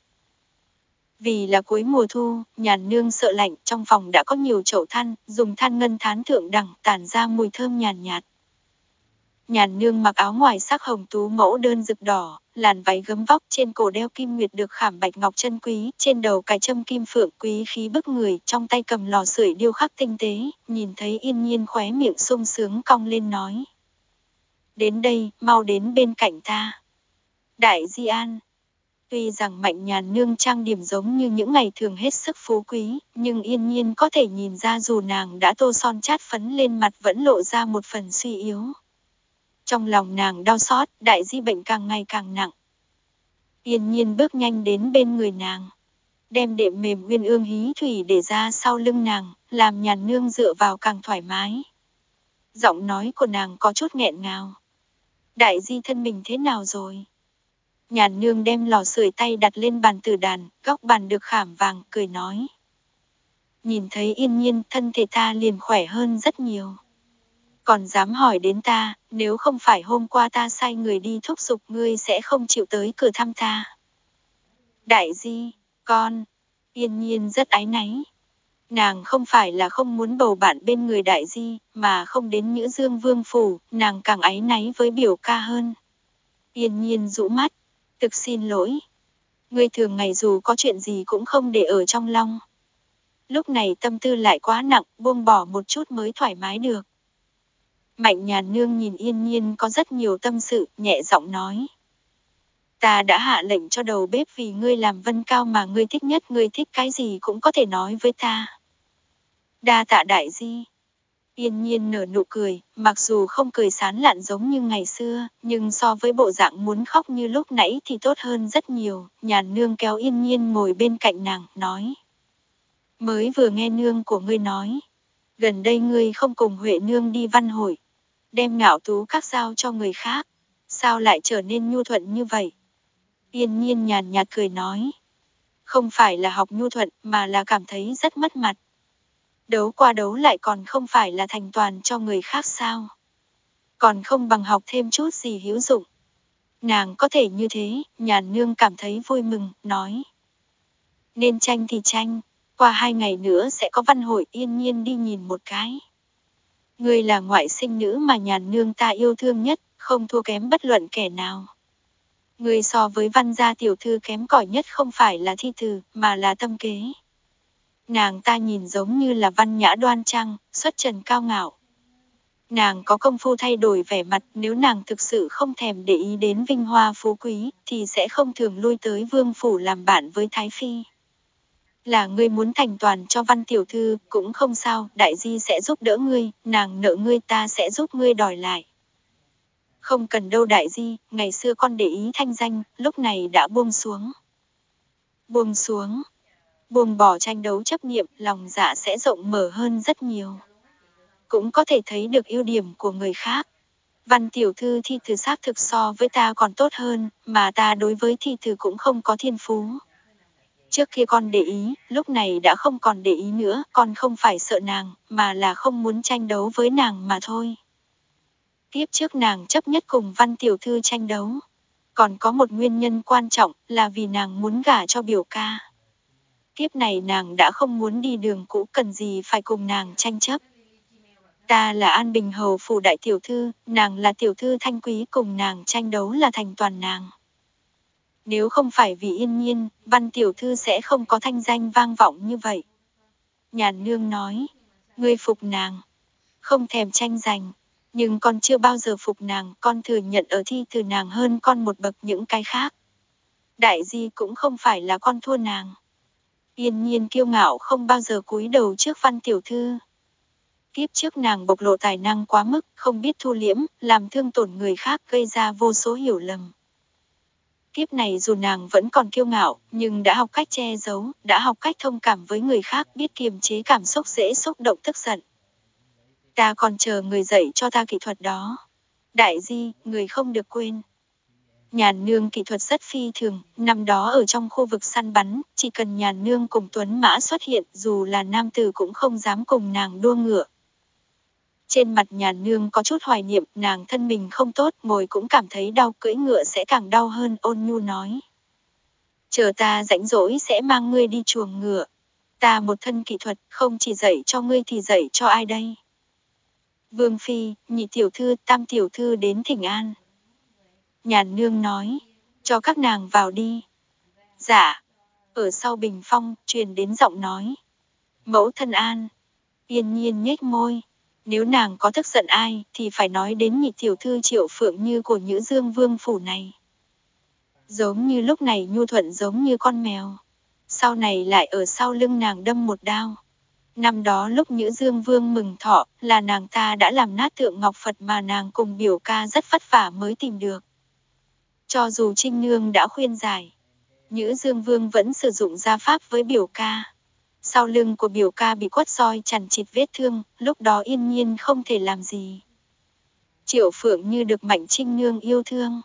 Vì là cuối mùa thu, nhàn nương sợ lạnh, trong phòng đã có nhiều chậu than, dùng than ngân thán thượng đẳng, tản ra mùi thơm nhàn nhạt. Nhàn nương mặc áo ngoài sắc hồng tú mẫu đơn rực đỏ, làn váy gấm vóc trên cổ đeo kim nguyệt được khảm bạch ngọc chân quý, trên đầu cài châm kim phượng quý khí bức người, trong tay cầm lò sưởi điêu khắc tinh tế, nhìn thấy yên nhiên khóe miệng sung sướng cong lên nói. Đến đây, mau đến bên cạnh ta. Đại Di An, Tuy rằng mạnh nhàn nương trang điểm giống như những ngày thường hết sức phú quý, nhưng yên nhiên có thể nhìn ra dù nàng đã tô son chát phấn lên mặt vẫn lộ ra một phần suy yếu. Trong lòng nàng đau xót, đại di bệnh càng ngày càng nặng. Yên nhiên bước nhanh đến bên người nàng. Đem đệm mềm nguyên ương hí thủy để ra sau lưng nàng, làm nhàn nương dựa vào càng thoải mái. Giọng nói của nàng có chút nghẹn ngào. Đại di thân mình thế nào rồi? Nhàn nương đem lò sưởi tay đặt lên bàn tử đàn, góc bàn được khảm vàng, cười nói. Nhìn thấy yên nhiên thân thể ta liền khỏe hơn rất nhiều. Còn dám hỏi đến ta, nếu không phải hôm qua ta sai người đi thúc giục ngươi sẽ không chịu tới cửa thăm ta. Đại di, con, yên nhiên rất ái náy. Nàng không phải là không muốn bầu bạn bên người đại di, mà không đến Nhữ Dương Vương Phủ, nàng càng ái náy với biểu ca hơn. Yên nhiên rũ mắt, thực xin lỗi. Ngươi thường ngày dù có chuyện gì cũng không để ở trong lòng. Lúc này tâm tư lại quá nặng, buông bỏ một chút mới thoải mái được. Mạnh nhàn nương nhìn yên nhiên có rất nhiều tâm sự, nhẹ giọng nói. Ta đã hạ lệnh cho đầu bếp vì ngươi làm vân cao mà ngươi thích nhất, ngươi thích cái gì cũng có thể nói với ta. Đa tạ đại di. Yên nhiên nở nụ cười, mặc dù không cười sán lạn giống như ngày xưa, nhưng so với bộ dạng muốn khóc như lúc nãy thì tốt hơn rất nhiều, nhàn nương kéo yên nhiên ngồi bên cạnh nàng, nói. Mới vừa nghe nương của ngươi nói, gần đây ngươi không cùng Huệ nương đi văn hội, đem ngạo tú các giao cho người khác, sao lại trở nên nhu thuận như vậy? Yên nhiên nhàn nhạt cười nói, không phải là học nhu thuận mà là cảm thấy rất mất mặt. Đấu qua đấu lại còn không phải là thành toàn cho người khác sao? Còn không bằng học thêm chút gì hữu dụng. Nàng có thể như thế, nhàn nương cảm thấy vui mừng, nói. Nên tranh thì tranh, qua hai ngày nữa sẽ có văn hội yên nhiên đi nhìn một cái. Ngươi là ngoại sinh nữ mà nhàn nương ta yêu thương nhất, không thua kém bất luận kẻ nào. Ngươi so với văn gia tiểu thư kém cỏi nhất không phải là thi từ, mà là tâm kế. Nàng ta nhìn giống như là văn nhã đoan trang, xuất trần cao ngạo. Nàng có công phu thay đổi vẻ mặt, nếu nàng thực sự không thèm để ý đến vinh hoa phú quý, thì sẽ không thường lui tới vương phủ làm bạn với Thái Phi. Là ngươi muốn thành toàn cho văn tiểu thư, cũng không sao, đại di sẽ giúp đỡ ngươi, nàng nợ ngươi ta sẽ giúp ngươi đòi lại. Không cần đâu đại di, ngày xưa con để ý thanh danh, lúc này đã buông xuống. Buông xuống. Buông bỏ tranh đấu chấp niệm, lòng dạ sẽ rộng mở hơn rất nhiều. Cũng có thể thấy được ưu điểm của người khác. Văn tiểu thư thi từ xác thực so với ta còn tốt hơn, mà ta đối với thi từ cũng không có thiên phú. Trước kia con để ý, lúc này đã không còn để ý nữa, con không phải sợ nàng, mà là không muốn tranh đấu với nàng mà thôi. Tiếp trước nàng chấp nhất cùng văn tiểu thư tranh đấu. Còn có một nguyên nhân quan trọng là vì nàng muốn gả cho biểu ca. Tiếp này nàng đã không muốn đi đường cũ cần gì phải cùng nàng tranh chấp. Ta là An Bình Hầu phủ đại tiểu thư, nàng là tiểu thư thanh quý cùng nàng tranh đấu là thành toàn nàng. Nếu không phải vì yên nhiên, văn tiểu thư sẽ không có thanh danh vang vọng như vậy. Nhàn nương nói, ngươi phục nàng, không thèm tranh giành, nhưng con chưa bao giờ phục nàng, con thừa nhận ở thi từ nàng hơn con một bậc những cái khác. Đại di cũng không phải là con thua nàng. Yên nhiên kiêu ngạo không bao giờ cúi đầu trước văn tiểu thư. Kiếp trước nàng bộc lộ tài năng quá mức, không biết thu liễm, làm thương tổn người khác gây ra vô số hiểu lầm. Kiếp này dù nàng vẫn còn kiêu ngạo, nhưng đã học cách che giấu, đã học cách thông cảm với người khác, biết kiềm chế cảm xúc dễ xúc động tức giận. Ta còn chờ người dạy cho ta kỹ thuật đó. Đại di, người không được quên. Nhàn nương kỹ thuật rất phi thường, năm đó ở trong khu vực săn bắn, chỉ cần nhàn nương cùng Tuấn Mã xuất hiện, dù là nam tử cũng không dám cùng nàng đua ngựa. Trên mặt nhàn nương có chút hoài niệm, nàng thân mình không tốt, ngồi cũng cảm thấy đau, cưỡi ngựa sẽ càng đau hơn, ôn nhu nói. Chờ ta rảnh rỗi sẽ mang ngươi đi chuồng ngựa. Ta một thân kỹ thuật, không chỉ dạy cho ngươi thì dạy cho ai đây? Vương Phi, nhị tiểu thư, tam tiểu thư đến thỉnh an. Nhàn nương nói, cho các nàng vào đi. Dạ, ở sau bình phong, truyền đến giọng nói. Mẫu thân an, yên nhiên nhếch môi. Nếu nàng có tức giận ai, thì phải nói đến nhị tiểu thư triệu phượng như của nữ Dương Vương Phủ này. Giống như lúc này nhu thuận giống như con mèo. Sau này lại ở sau lưng nàng đâm một đao. Năm đó lúc Nhữ Dương Vương mừng thọ, là nàng ta đã làm nát tượng Ngọc Phật mà nàng cùng biểu ca rất vất vả mới tìm được. Cho dù Trinh Nương đã khuyên giải, Nhữ Dương Vương vẫn sử dụng gia pháp với biểu ca. Sau lưng của biểu ca bị quất roi chằn chịt vết thương, lúc đó yên nhiên không thể làm gì. Triệu Phượng như được Mạnh Trinh Nương yêu thương.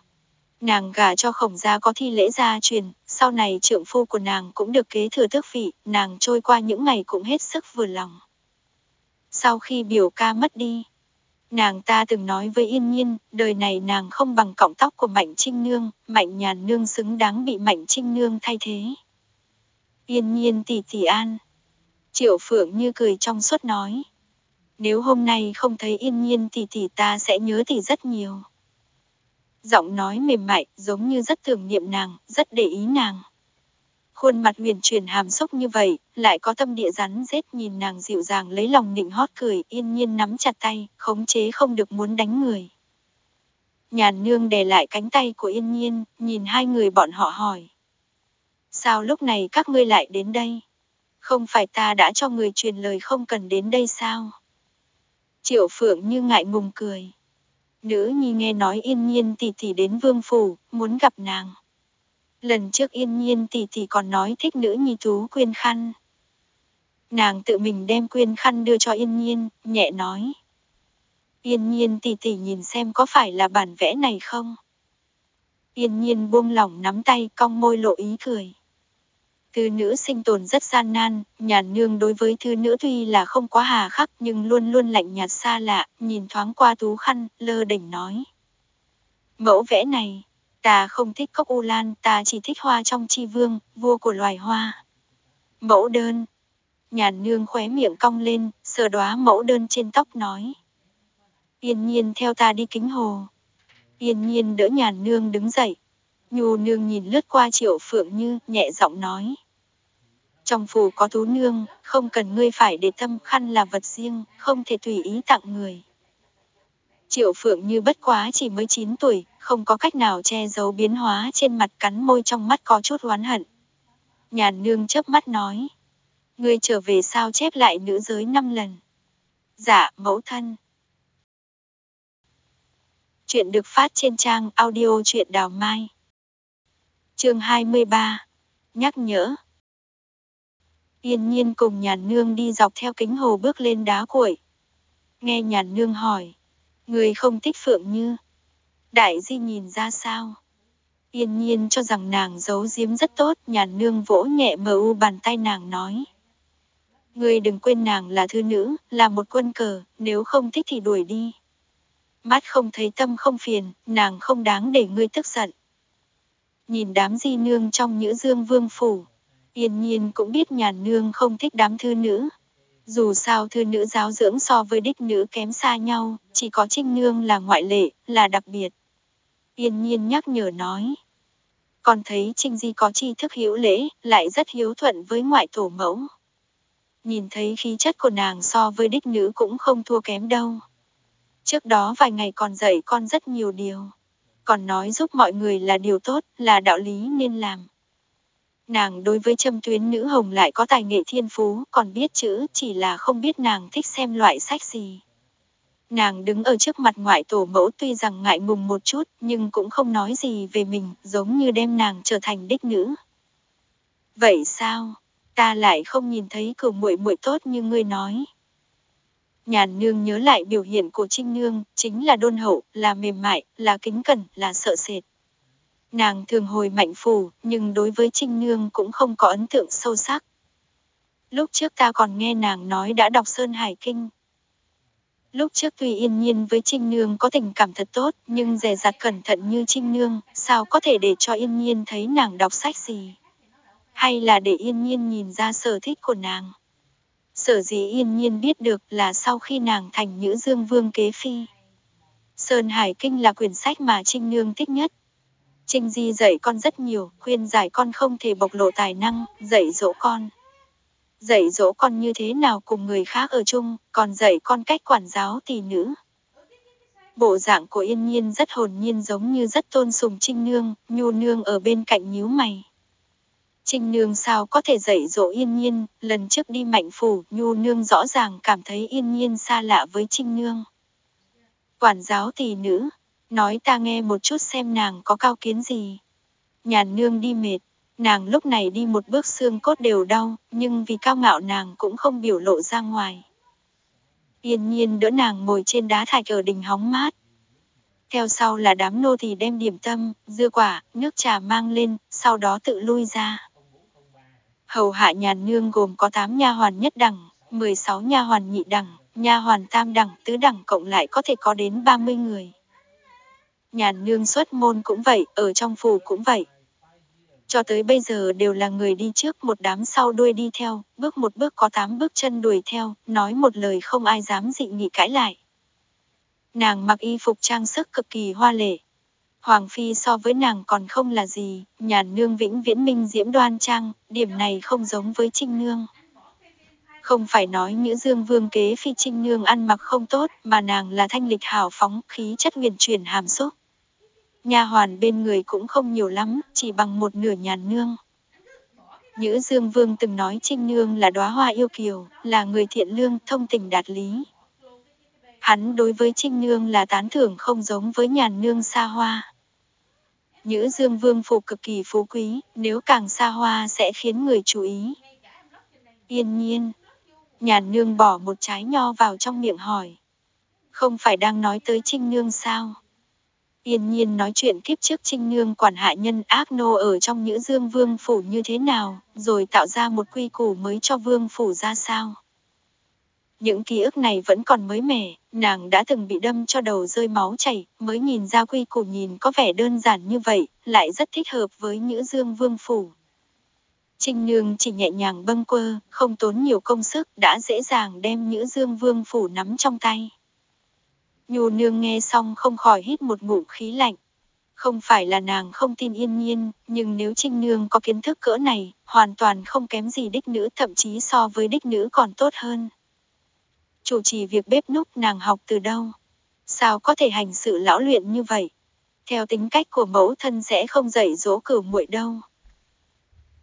Nàng gả cho khổng gia có thi lễ gia truyền, sau này trượng phu của nàng cũng được kế thừa tước vị, nàng trôi qua những ngày cũng hết sức vừa lòng. Sau khi biểu ca mất đi, nàng ta từng nói với yên nhiên, đời này nàng không bằng cọng tóc của Mạnh Trinh Nương, Mạnh Nhàn Nương xứng đáng bị Mạnh Trinh Nương thay thế. Yên nhiên tỷ tỷ an. Triệu Phượng như cười trong suốt nói. Nếu hôm nay không thấy yên nhiên thì tỷ ta sẽ nhớ tỷ rất nhiều giọng nói mềm mại, giống như rất thường niệm nàng, rất để ý nàng. Khuôn mặt huyền truyền hàm xúc như vậy, lại có tâm địa rắn rết nhìn nàng dịu dàng lấy lòng nịnh hót cười, yên nhiên nắm chặt tay, khống chế không được muốn đánh người. Nhàn nương đè lại cánh tay của yên nhiên, nhìn hai người bọn họ hỏi. Sao lúc này các ngươi lại đến đây? Không phải ta đã cho người truyền lời không cần đến đây sao? Triệu Phượng như ngại ngùng cười. Nữ nhi nghe nói yên nhiên tỷ tỷ đến vương phủ, muốn gặp nàng. Lần trước yên nhiên tỷ tỷ còn nói thích nữ nhi tú quyên khăn. Nàng tự mình đem quyên khăn đưa cho yên nhiên, nhẹ nói. Yên nhiên tỷ tỷ nhìn xem có phải là bản vẽ này không? Yên nhiên buông lỏng nắm tay cong môi lộ ý cười. Thư nữ sinh tồn rất gian nan, nhàn nương đối với thư nữ tuy là không quá hà khắc nhưng luôn luôn lạnh nhạt xa lạ, nhìn thoáng qua tú khăn, lơ đỉnh nói. Mẫu vẽ này, Ta không thích cốc u lan, ta chỉ thích hoa trong chi vương, vua của loài hoa. Mẫu đơn. Nhàn nương khóe miệng cong lên, sờ đóa mẫu đơn trên tóc nói. Yên nhiên theo ta đi kính hồ. Yên nhiên đỡ nhàn nương đứng dậy. Nhu nương nhìn lướt qua triệu phượng như, nhẹ giọng nói. Trong phủ có tú nương, không cần ngươi phải để tâm khăn là vật riêng, không thể tùy ý tặng người. Triệu Phượng như bất quá chỉ mới 9 tuổi, không có cách nào che giấu biến hóa trên mặt cắn môi trong mắt có chút oán hận. Nhàn nương chớp mắt nói. Ngươi trở về sao chép lại nữ giới 5 lần. Dạ, mẫu thân. Chuyện được phát trên trang audio truyện đào mai. chương 23. Nhắc nhở. Yên nhiên cùng nhàn nương đi dọc theo kính hồ bước lên đá cuội. Nghe nhàn nương hỏi. Người không thích Phượng Như. Đại di nhìn ra sao? Yên nhiên cho rằng nàng giấu giếm rất tốt, nhàn nương vỗ nhẹ mờ u bàn tay nàng nói. Người đừng quên nàng là thư nữ, là một quân cờ, nếu không thích thì đuổi đi. Mắt không thấy tâm không phiền, nàng không đáng để ngươi tức giận. Nhìn đám di nương trong nhữ dương vương phủ, yên nhiên cũng biết nhàn nương không thích đám thư nữ, dù sao thư nữ giáo dưỡng so với đích nữ kém xa nhau, chỉ có trinh nương là ngoại lệ, là đặc biệt. Yên nhiên nhắc nhở nói. Còn thấy trinh di có tri thức hiếu lễ, lại rất hiếu thuận với ngoại tổ mẫu. Nhìn thấy khí chất của nàng so với đích nữ cũng không thua kém đâu. Trước đó vài ngày còn dạy con rất nhiều điều. Còn nói giúp mọi người là điều tốt, là đạo lý nên làm. Nàng đối với châm tuyến nữ hồng lại có tài nghệ thiên phú, còn biết chữ, chỉ là không biết nàng thích xem loại sách gì. Nàng đứng ở trước mặt ngoại tổ mẫu tuy rằng ngại ngùng một chút, nhưng cũng không nói gì về mình, giống như đem nàng trở thành đích nữ. Vậy sao? Ta lại không nhìn thấy cửu muội muội tốt như ngươi nói. Nhàn nương nhớ lại biểu hiện của Trinh Nương, chính là đôn hậu, là mềm mại, là kính cẩn, là sợ sệt. Nàng thường hồi mạnh phủ, nhưng đối với Trinh Nương cũng không có ấn tượng sâu sắc. Lúc trước ta còn nghe nàng nói đã đọc Sơn Hải Kinh. Lúc trước tuy yên nhiên với Trinh Nương có tình cảm thật tốt, nhưng dè dặt cẩn thận như Trinh Nương, sao có thể để cho yên nhiên thấy nàng đọc sách gì? Hay là để yên nhiên nhìn ra sở thích của nàng? Sở dĩ yên nhiên biết được là sau khi nàng thành nữ dương vương kế phi. Sơn Hải Kinh là quyển sách mà Trinh Nương thích nhất, Trinh Di dạy con rất nhiều, khuyên giải con không thể bộc lộ tài năng, dạy dỗ con. Dạy dỗ con như thế nào cùng người khác ở chung, còn dạy con cách quản giáo tỷ nữ. Bộ dạng của yên nhiên rất hồn nhiên giống như rất tôn sùng Trinh Nương, Nhu Nương ở bên cạnh nhíu mày. Trinh Nương sao có thể dạy dỗ yên nhiên, lần trước đi mạnh phủ, Nhu Nương rõ ràng cảm thấy yên nhiên xa lạ với Trinh Nương. Quản giáo tỷ nữ, Nói ta nghe một chút xem nàng có cao kiến gì. Nhàn nương đi mệt, nàng lúc này đi một bước xương cốt đều đau, nhưng vì cao ngạo nàng cũng không biểu lộ ra ngoài. Yên nhiên đỡ nàng ngồi trên đá thạch ở đỉnh hóng mát. Theo sau là đám nô thì đem điểm tâm, dưa quả, nước trà mang lên, sau đó tự lui ra. Hầu hạ nhàn nương gồm có 8 nha hoàn nhất đẳng, 16 nha hoàn nhị đẳng, nha hoàn tam đẳng, tứ đẳng cộng lại có thể có đến 30 người. Nhàn nương xuất môn cũng vậy, ở trong phủ cũng vậy. Cho tới bây giờ đều là người đi trước một đám sau đuôi đi theo, bước một bước có tám bước chân đuổi theo, nói một lời không ai dám dị nghị cãi lại. Nàng mặc y phục trang sức cực kỳ hoa lệ. Hoàng Phi so với nàng còn không là gì, nhàn nương vĩnh viễn minh diễm đoan trang, điểm này không giống với trinh nương. Không phải nói nữ dương vương kế phi trinh nương ăn mặc không tốt, mà nàng là thanh lịch hào phóng, khí chất huyền chuyển hàm xúc nha hoàn bên người cũng không nhiều lắm, chỉ bằng một nửa nhàn nương. Nhữ Dương Vương từng nói Trinh Nương là đóa hoa yêu kiều, là người thiện lương, thông tình đạt lý. Hắn đối với Trinh Nương là tán thưởng không giống với nhàn nương xa hoa. Nhữ Dương Vương phụ cực kỳ phú quý, nếu càng xa hoa sẽ khiến người chú ý. Yên nhiên, nhàn nương bỏ một trái nho vào trong miệng hỏi. Không phải đang nói tới Trinh Nương sao? Yên nhiên nói chuyện kiếp trước trinh nương quản hạ nhân ác nô ở trong nhữ dương vương phủ như thế nào, rồi tạo ra một quy củ mới cho vương phủ ra sao. Những ký ức này vẫn còn mới mẻ, nàng đã từng bị đâm cho đầu rơi máu chảy, mới nhìn ra quy củ nhìn có vẻ đơn giản như vậy, lại rất thích hợp với Nhữ Dương Vương Phủ. Trinh Nương chỉ nhẹ nhàng bâng quơ, không tốn nhiều công sức, đã dễ dàng đem Nhữ Dương Vương Phủ nắm trong tay. Nhu Nương nghe xong không khỏi hít một ngụm khí lạnh. Không phải là nàng không tin yên nhiên, nhưng nếu Trinh Nương có kiến thức cỡ này, hoàn toàn không kém gì đích nữ thậm chí so với đích nữ còn tốt hơn. Chủ trì việc bếp núc nàng học từ đâu? Sao có thể hành sự lão luyện như vậy? Theo tính cách của mẫu thân sẽ không dạy dỗ cửu muội đâu.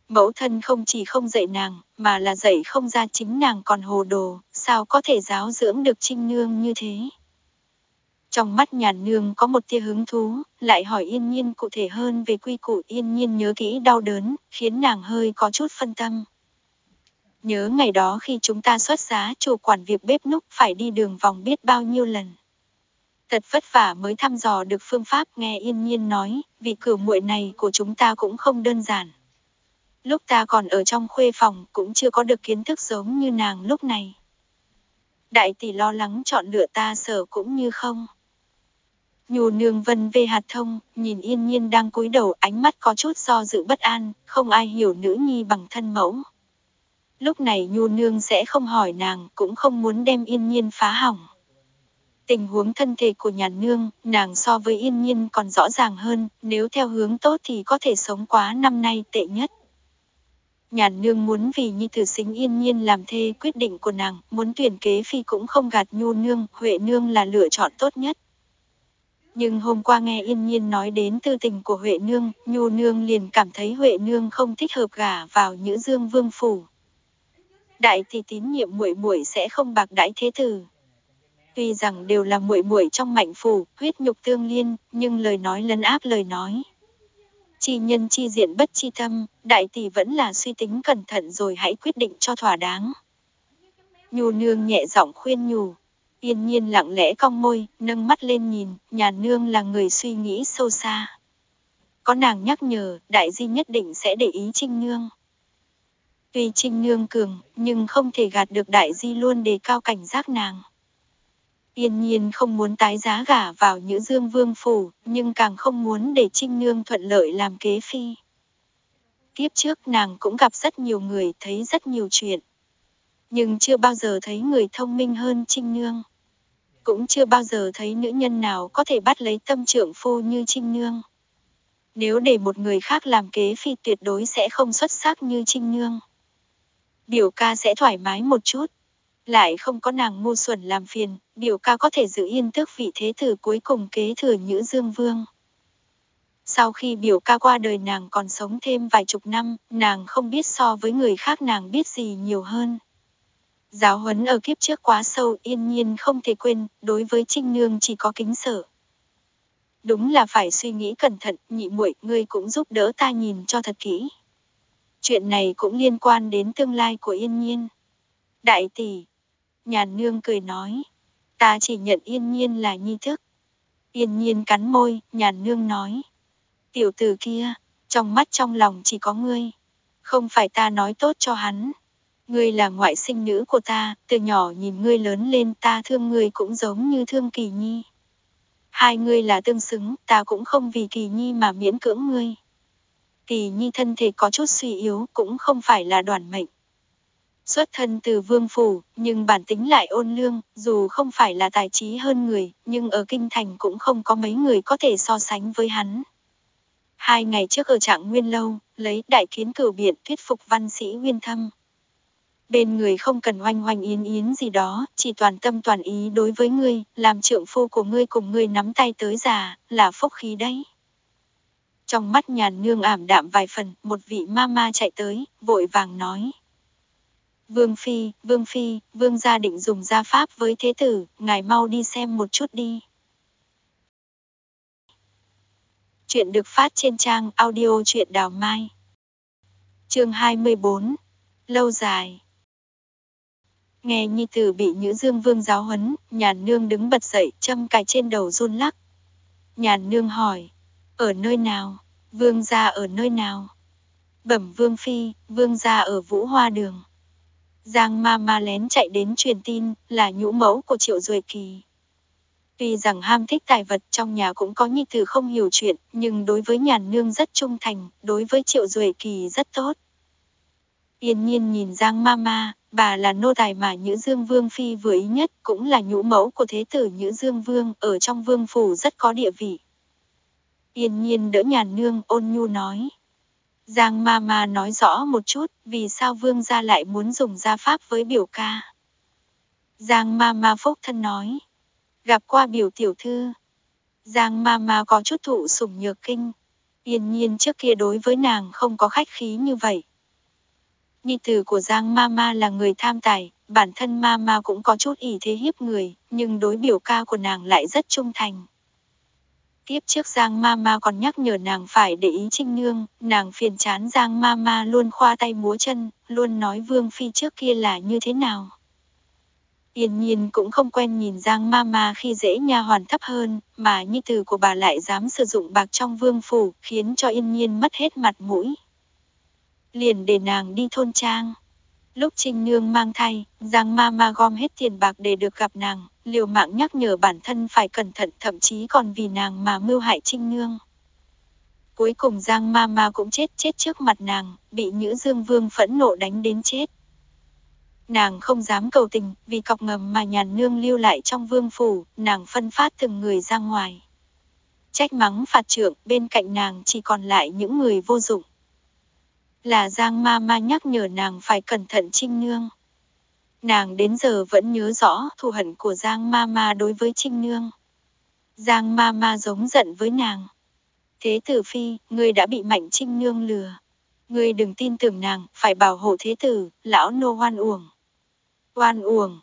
Mẫu thân không chỉ không dạy nàng, mà là dạy không ra chính nàng còn hồ đồ, sao có thể giáo dưỡng được trinh nương như thế. Trong mắt nhàn nương có một tia hứng thú, lại hỏi yên nhiên cụ thể hơn về quy củ yên nhiên nhớ kỹ đau đớn, khiến nàng hơi có chút phân tâm. Nhớ ngày đó khi chúng ta xuất giá chủ quản việc bếp núc phải đi đường vòng biết bao nhiêu lần. Thật vất vả mới thăm dò được phương pháp nghe yên nhiên nói, vì cửu muội này của chúng ta cũng không đơn giản. Lúc ta còn ở trong khuê phòng cũng chưa có được kiến thức giống như nàng lúc này. Đại tỷ lo lắng chọn lựa ta sở cũng như không. Nhù nương vân về hạt thông, nhìn yên nhiên đang cúi đầu ánh mắt có chút do dự bất an, không ai hiểu nữ nhi bằng thân mẫu. Lúc này nhu nương sẽ không hỏi nàng, cũng không muốn đem yên nhiên phá hỏng. Tình huống thân thể của nhà nương, nàng so với yên nhiên còn rõ ràng hơn, nếu theo hướng tốt thì có thể sống quá năm nay tệ nhất. Nhàn nương muốn vì nhi tử xính yên nhiên làm thê quyết định của nàng, muốn tuyển kế phi cũng không gạt nhu nương, huệ nương là lựa chọn tốt nhất. Nhưng hôm qua nghe yên nhiên nói đến tư tình của Huệ Nương, Nhu Nương liền cảm thấy Huệ Nương không thích hợp gả vào Nhữ Dương Vương Phủ. Đại thì tín nhiệm muội muội sẽ không bạc đãi thế tử. Tuy rằng đều là muội muội trong mạnh phủ, huyết nhục tương liên, nhưng lời nói lấn áp lời nói. Chi nhân chi diện bất chi tâm, đại tỷ vẫn là suy tính cẩn thận rồi hãy quyết định cho thỏa đáng. Nhu nương nhẹ giọng khuyên nhủ. Yên nhiên lặng lẽ cong môi, nâng mắt lên nhìn, nhà nương là người suy nghĩ sâu xa. Có nàng nhắc nhở, đại di nhất định sẽ để ý trinh nương. Tuy trinh nương cường, nhưng không thể gạt được đại di luôn đề cao cảnh giác nàng. Yên nhiên không muốn tái giá gả vào Nhữ Dương Vương Phủ, nhưng càng không muốn để Trinh Nương thuận lợi làm kế phi. Tiếp trước nàng cũng gặp rất nhiều người thấy rất nhiều chuyện. Nhưng chưa bao giờ thấy người thông minh hơn Trinh Nương. Cũng chưa bao giờ thấy nữ nhân nào có thể bắt lấy tâm trưởng phu như Trinh Nương. Nếu để một người khác làm kế phi tuyệt đối sẽ không xuất sắc như Trinh Nương. Biểu ca sẽ thoải mái một chút, lại không có nàng ngu xuẩn làm phiền, biểu ca có thể giữ yên tước vị thế tử cuối cùng kế thừa Nhữ Dương Vương. Sau khi biểu ca qua đời nàng còn sống thêm vài chục năm, nàng không biết so với người khác nàng biết gì nhiều hơn. Giáo huấn ở kiếp trước quá sâu yên nhiên không thể quên, đối với Trinh Nương chỉ có kính sợ. Đúng là phải suy nghĩ cẩn thận, nhị muội ngươi cũng giúp đỡ ta nhìn cho thật kỹ. Chuyện này cũng liên quan đến tương lai của yên nhiên. Đại tỷ, Nhàn nương cười nói. Ta chỉ nhận yên nhiên là nhi thức. Yên nhiên cắn môi, nhàn nương nói. Tiểu tử kia, trong mắt trong lòng chỉ có ngươi. Không phải ta nói tốt cho hắn. Ngươi là ngoại sinh nữ của ta, từ nhỏ nhìn ngươi lớn lên ta thương ngươi cũng giống như thương kỳ nhi. Hai ngươi là tương xứng, ta cũng không vì kỳ nhi mà miễn cưỡng ngươi. Kỳ nhi thân thể có chút suy yếu, cũng không phải là đoàn mệnh. Xuất thân từ vương phủ, nhưng bản tính lại ôn lương, dù không phải là tài trí hơn người, nhưng ở kinh thành cũng không có mấy người có thể so sánh với hắn. Hai ngày trước ở trạng nguyên lâu, lấy đại kiến cửu biện thuyết phục văn sĩ nguyên thâm. Bên người không cần oanh oanh yến yến gì đó, chỉ toàn tâm toàn ý đối với ngươi, làm trượng phu của ngươi cùng ngươi nắm tay tới già, là phúc khí đấy. Trong mắt nhàn nương ảm đạm vài phần, một vị ma ma chạy tới, vội vàng nói. Vương Phi, Vương Phi, Vương gia định dùng gia pháp với thế tử, ngài mau đi xem một chút đi. Chuyện được phát trên trang audio truyện đào mai. chương 24. Lâu dài. Nghe nhi tử bị Nhữ Dương Vương giáo huấn, nhàn nương đứng bật dậy, châm cài trên đầu run lắc. Nhàn nương hỏi, ở nơi nào, vương gia ở nơi nào? Bẩm vương phi, vương gia ở vũ hoa đường. Giang ma ma lén chạy đến truyền tin là nhũ mẫu của Triệu Duệ Kỳ. Tuy rằng ham thích tài vật trong nhà cũng có nhi tử không hiểu chuyện, nhưng đối với nhàn nương rất trung thành, đối với Triệu Duệ Kỳ rất tốt. Yên nhiên nhìn Giang Mama, bà là nô tài mà Nhữ Dương Vương Phi vừa ý nhất, cũng là nhũ mẫu của thế tử Nhữ Dương Vương, ở trong vương phủ rất có địa vị. Yên nhiên đỡ nhàn nương ôn nhu nói. Giang Mama nói rõ một chút, vì sao vương gia lại muốn dùng gia pháp với biểu ca. Giang Mama phúc thân nói. Gặp qua biểu tiểu thư. Giang Mama có chút thụ sủng nhược kinh. Yên nhiên trước kia đối với nàng không có khách khí như vậy. Nhi tử của Giang Mama là người tham tài, bản thân Mama cũng có chút ỷ thế hiếp người, nhưng đối biểu ca của nàng lại rất trung thành. Tiếp trước Giang Mama còn nhắc nhở nàng phải để ý Trinh Nương, nàng phiền chán Giang Mama luôn khoa tay múa chân, luôn nói Vương Phi trước kia là như thế nào. Yên nhiên cũng không quen nhìn Giang Mama khi dễ nha hoàn thấp hơn, mà nhi tử của bà lại dám sử dụng bạc trong vương phủ, khiến cho yên nhiên mất hết mặt mũi liền để nàng đi thôn trang. Lúc Trinh Nương mang thai, Giang Ma Ma gom hết tiền bạc để được gặp nàng, liều mạng nhắc nhở bản thân phải cẩn thận thậm chí còn vì nàng mà mưu hại Trinh Nương. Cuối cùng Giang Ma Ma cũng chết chết trước mặt nàng, bị Nhữ Dương Vương phẫn nộ đánh đến chết. Nàng không dám cầu tình, vì cọc ngầm mà nhàn nương lưu lại trong vương phủ, nàng phân phát từng người ra ngoài. Trách mắng phạt trưởng, bên cạnh nàng chỉ còn lại những người vô dụng là Giang ma ma nhắc nhở nàng phải cẩn thận Trinh Nương. Nàng đến giờ vẫn nhớ rõ thù hận của Giang ma ma đối với Trinh Nương. Giang ma ma giống giận với nàng. Thế tử phi, ngươi đã bị mạnh Trinh Nương lừa. Ngươi đừng tin tưởng nàng, phải bảo hộ thế tử, lão nô hoan uổng. Hoan uổng.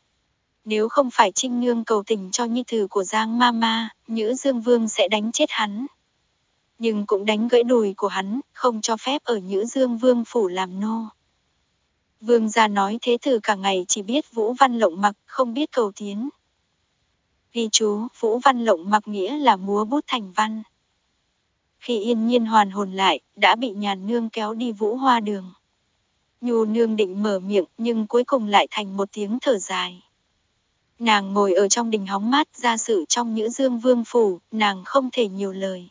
Nếu không phải Trinh Nương cầu tình cho nhi tử của Giang ma ma, Nhữ Dương Vương sẽ đánh chết hắn nhưng cũng đánh gãy đùi của hắn, không cho phép ở Nhữ Dương Vương phủ làm nô. Vương gia nói thế tử cả ngày chỉ biết Vũ Văn Lộng mặc, không biết cầu tiến. Ghi chú, Vũ Văn Lộng mặc nghĩa là múa bút thành văn. Khi yên nhiên hoàn hồn lại, đã bị nhàn nương kéo đi Vũ Hoa đường. Nhu nương định mở miệng nhưng cuối cùng lại thành một tiếng thở dài. Nàng ngồi ở trong đình hóng mát ra sự trong Nhữ Dương Vương phủ, nàng không thể nhiều lời.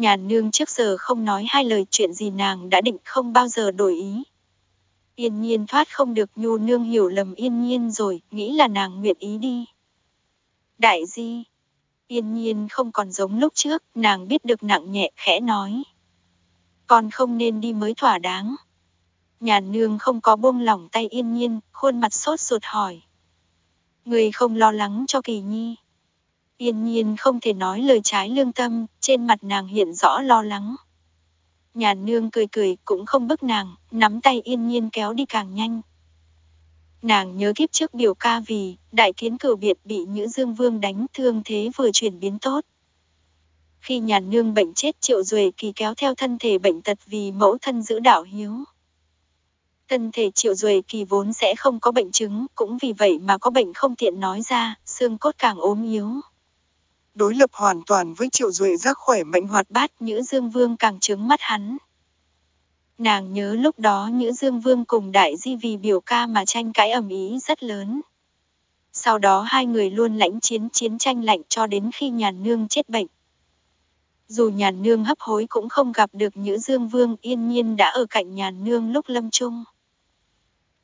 Nhàn nương trước giờ không nói hai lời chuyện gì nàng đã định không bao giờ đổi ý. Yên nhiên thoát không được nhu nương hiểu lầm yên nhiên rồi, nghĩ là nàng nguyện ý đi. Đại di, yên nhiên không còn giống lúc trước, nàng biết được nặng nhẹ khẽ nói. Con không nên đi mới thỏa đáng. Nhàn nương không có buông lỏng tay yên nhiên, khuôn mặt sốt ruột hỏi. Người không lo lắng cho kỳ nhi. Yên nhiên không thể nói lời trái lương tâm, trên mặt nàng hiện rõ lo lắng. Nhàn nương cười cười cũng không bức nàng, nắm tay yên nhiên kéo đi càng nhanh. Nàng nhớ kiếp trước biểu ca vì, đại kiến cửu biệt bị Nhữ Dương Vương đánh thương thế vừa chuyển biến tốt. Khi nhàn nương bệnh chết triệu duệ kỳ kéo theo thân thể bệnh tật vì mẫu thân giữ đạo hiếu. Thân thể triệu duệ kỳ vốn sẽ không có bệnh chứng, cũng vì vậy mà có bệnh không tiện nói ra, xương cốt càng ốm yếu đối lập hoàn toàn với triệu duệ giác khỏe mạnh hoạt bát Nhữ Dương Vương càng trướng mắt hắn. Nàng nhớ lúc đó Nhữ Dương Vương cùng Đại Di vì biểu ca mà tranh cãi ầm ý rất lớn. Sau đó hai người luôn lãnh chiến chiến tranh lạnh cho đến khi nhàn nương chết bệnh. Dù nhàn nương hấp hối cũng không gặp được Nhữ Dương Vương yên nhiên đã ở cạnh nhàn nương lúc lâm chung.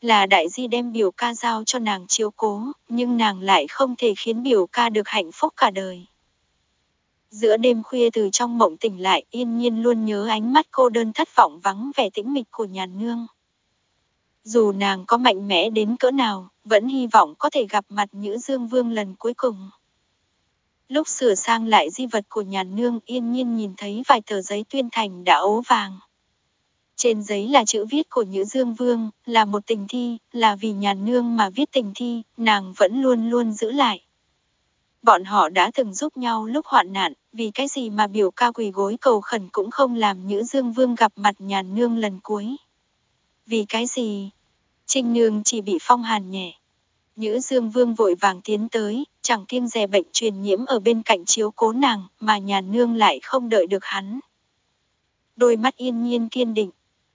Là đại di đem biểu ca giao cho nàng chiếu cố, nhưng nàng lại không thể khiến biểu ca được hạnh phúc cả đời. Giữa đêm khuya từ trong mộng tỉnh lại yên nhiên luôn nhớ ánh mắt cô đơn thất vọng vắng vẻ tĩnh mịch của nhà nương. Dù nàng có mạnh mẽ đến cỡ nào, vẫn hy vọng có thể gặp mặt Nhữ Dương Vương lần cuối cùng. Lúc sửa sang lại di vật của nhà nương yên nhiên nhìn thấy vài tờ giấy tuyên thành đã ố vàng. Trên giấy là chữ viết của Nhữ Dương Vương, là một tình thi, là vì nhà nương mà viết tình thi, nàng vẫn luôn luôn giữ lại. Bọn họ đã từng giúp nhau lúc hoạn nạn, vì cái gì mà biểu ca quỳ gối cầu khẩn cũng không làm Nhữ Dương Vương gặp mặt nhàn nương lần cuối. Vì cái gì? Trinh nương chỉ bị phong hàn nhẹ. Nhữ Dương Vương vội vàng tiến tới, chẳng kiêng dè bệnh truyền nhiễm ở bên cạnh chiếu cố nàng, mà nhàn nương lại không đợi được hắn. Đôi mắt yên nhiên kiên định.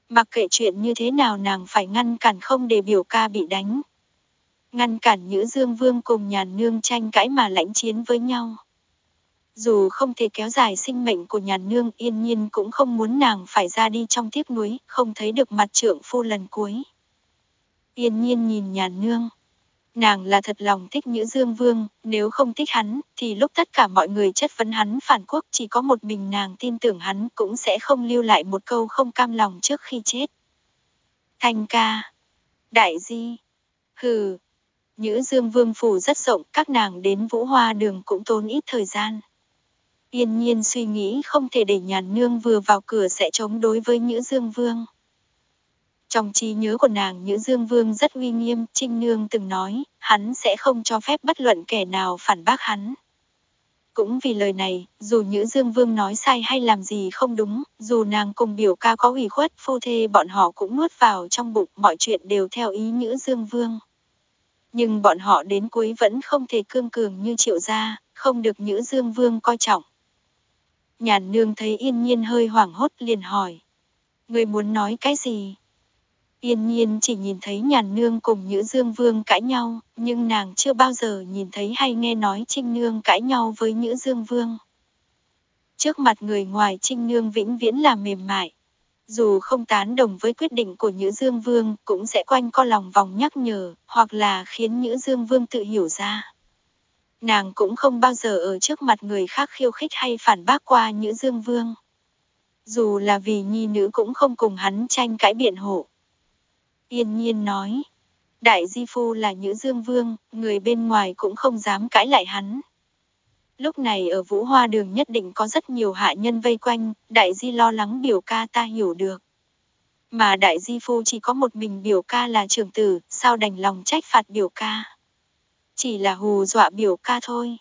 Mặc kệ chuyện như thế nào nàng phải ngăn cản không để biểu ca bị đánh. Ngăn cản Nhữ Dương Vương cùng nhàn nương tranh cãi mà lãnh chiến với nhau. Dù không thể kéo dài sinh mệnh của nhàn nương yên nhiên cũng không muốn nàng phải ra đi trong tiếc nuối, không thấy được mặt trượng phu lần cuối. Yên nhiên nhìn nhàn nương. Nàng là thật lòng thích Nhữ Dương Vương, nếu không thích hắn, thì lúc tất cả mọi người chất vấn hắn phản quốc chỉ có một mình nàng tin tưởng hắn cũng sẽ không lưu lại một câu không cam lòng trước khi chết. Thanh ca. Đại di. Hừ. Nhữ Dương Vương phủ rất rộng, các nàng đến Vũ Hoa đường cũng tốn ít thời gian. Yên nhiên suy nghĩ không thể để nhàn nương vừa vào cửa sẽ chống đối với Nhữ Dương Vương. Trong trí nhớ của nàng Nhữ Dương Vương rất uy nghiêm, Trinh Nương từng nói, hắn sẽ không cho phép bất luận kẻ nào phản bác hắn. Cũng vì lời này, dù Nhữ Dương Vương nói sai hay làm gì không đúng, dù nàng cùng biểu ca có ủy khuất, phu thê bọn họ cũng nuốt vào trong bụng, mọi chuyện đều theo ý Nhữ Dương Vương. Nhưng bọn họ đến cuối vẫn không thể cương cường như triệu gia, không được Nhữ Dương Vương coi trọng. Nhàn nương thấy yên nhiên hơi hoảng hốt liền hỏi. Người muốn nói cái gì? Yên nhiên chỉ nhìn thấy nhàn nương cùng Nhữ Dương Vương cãi nhau, nhưng nàng chưa bao giờ nhìn thấy hay nghe nói Trinh Nương cãi nhau với Nhữ Dương Vương. Trước mặt người ngoài Trinh Nương vĩnh viễn là mềm mại. Dù không tán đồng với quyết định của Nhữ Dương Vương, cũng sẽ quanh co lòng vòng nhắc nhở, hoặc là khiến Nhữ Dương Vương tự hiểu ra. Nàng cũng không bao giờ ở trước mặt người khác khiêu khích hay phản bác qua Nhữ Dương Vương. Dù là vì nhi nữ cũng không cùng hắn tranh cãi biện hộ. Yên nhiên nói. Đại Di Phu là Nhữ Dương Vương, người bên ngoài cũng không dám cãi lại hắn. Lúc này ở Vũ Hoa Đường nhất định có rất nhiều hạ nhân vây quanh, Đại Di lo lắng biểu ca ta hiểu được. Mà Đại Di Phu chỉ có một mình biểu ca là trưởng tử, sao đành lòng trách phạt biểu ca. Chỉ là hù dọa biểu ca thôi.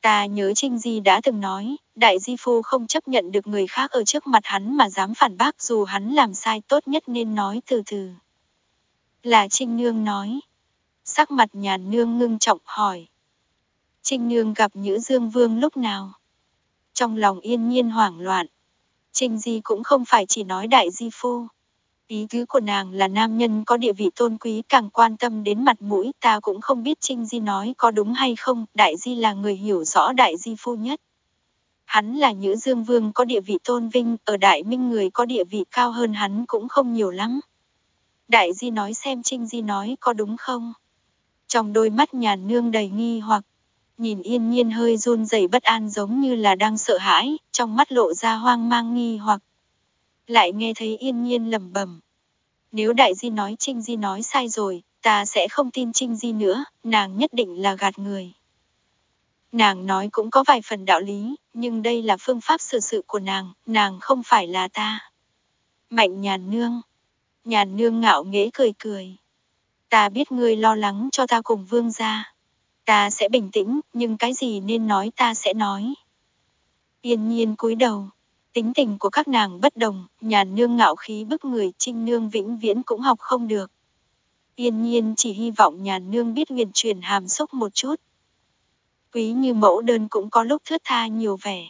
Ta nhớ Trinh Di đã từng nói, Đại Di Phu không chấp nhận được người khác ở trước mặt hắn mà dám phản bác dù hắn làm sai tốt nhất nên nói từ từ. Là Trinh Nương nói. Sắc mặt nhàn nương ngưng trọng hỏi. Trinh Nương gặp Nhữ Dương Vương lúc nào? Trong lòng yên nhiên hoảng loạn. Trinh Di cũng không phải chỉ nói đại di phu. Ý tứ của nàng là nam nhân có địa vị tôn quý càng quan tâm đến mặt mũi ta cũng không biết Trinh Di nói có đúng hay không, đại di là người hiểu rõ đại di phu nhất. Hắn là Nhữ Dương Vương có địa vị tôn vinh, ở đại minh người có địa vị cao hơn hắn cũng không nhiều lắm. Đại Di nói xem Trinh Di nói có đúng không? Trong đôi mắt nhà nương đầy nghi hoặc, nhìn yên nhiên hơi run rẩy bất an giống như là đang sợ hãi, trong mắt lộ ra hoang mang nghi hoặc. Lại nghe thấy yên nhiên lẩm bẩm Nếu đại di nói Trinh Di nói sai rồi, ta sẽ không tin Trinh Di nữa, nàng nhất định là gạt người. Nàng nói cũng có vài phần đạo lý, nhưng đây là phương pháp xử sự của nàng, nàng không phải là ta. Mạnh nhàn nương, Nhàn nương ngạo nghễ cười cười. Ta biết ngươi lo lắng cho ta cùng vương gia. Ta sẽ bình tĩnh, nhưng cái gì nên nói ta sẽ nói. Yên nhiên cúi đầu. Tính tình của các nàng bất đồng, nhàn nương ngạo khí bức người trinh nương vĩnh viễn cũng học không được. Yên nhiên chỉ hy vọng nhàn nương biết huyền truyền hàm xúc một chút. Quý như mẫu đơn cũng có lúc thướt tha nhiều vẻ.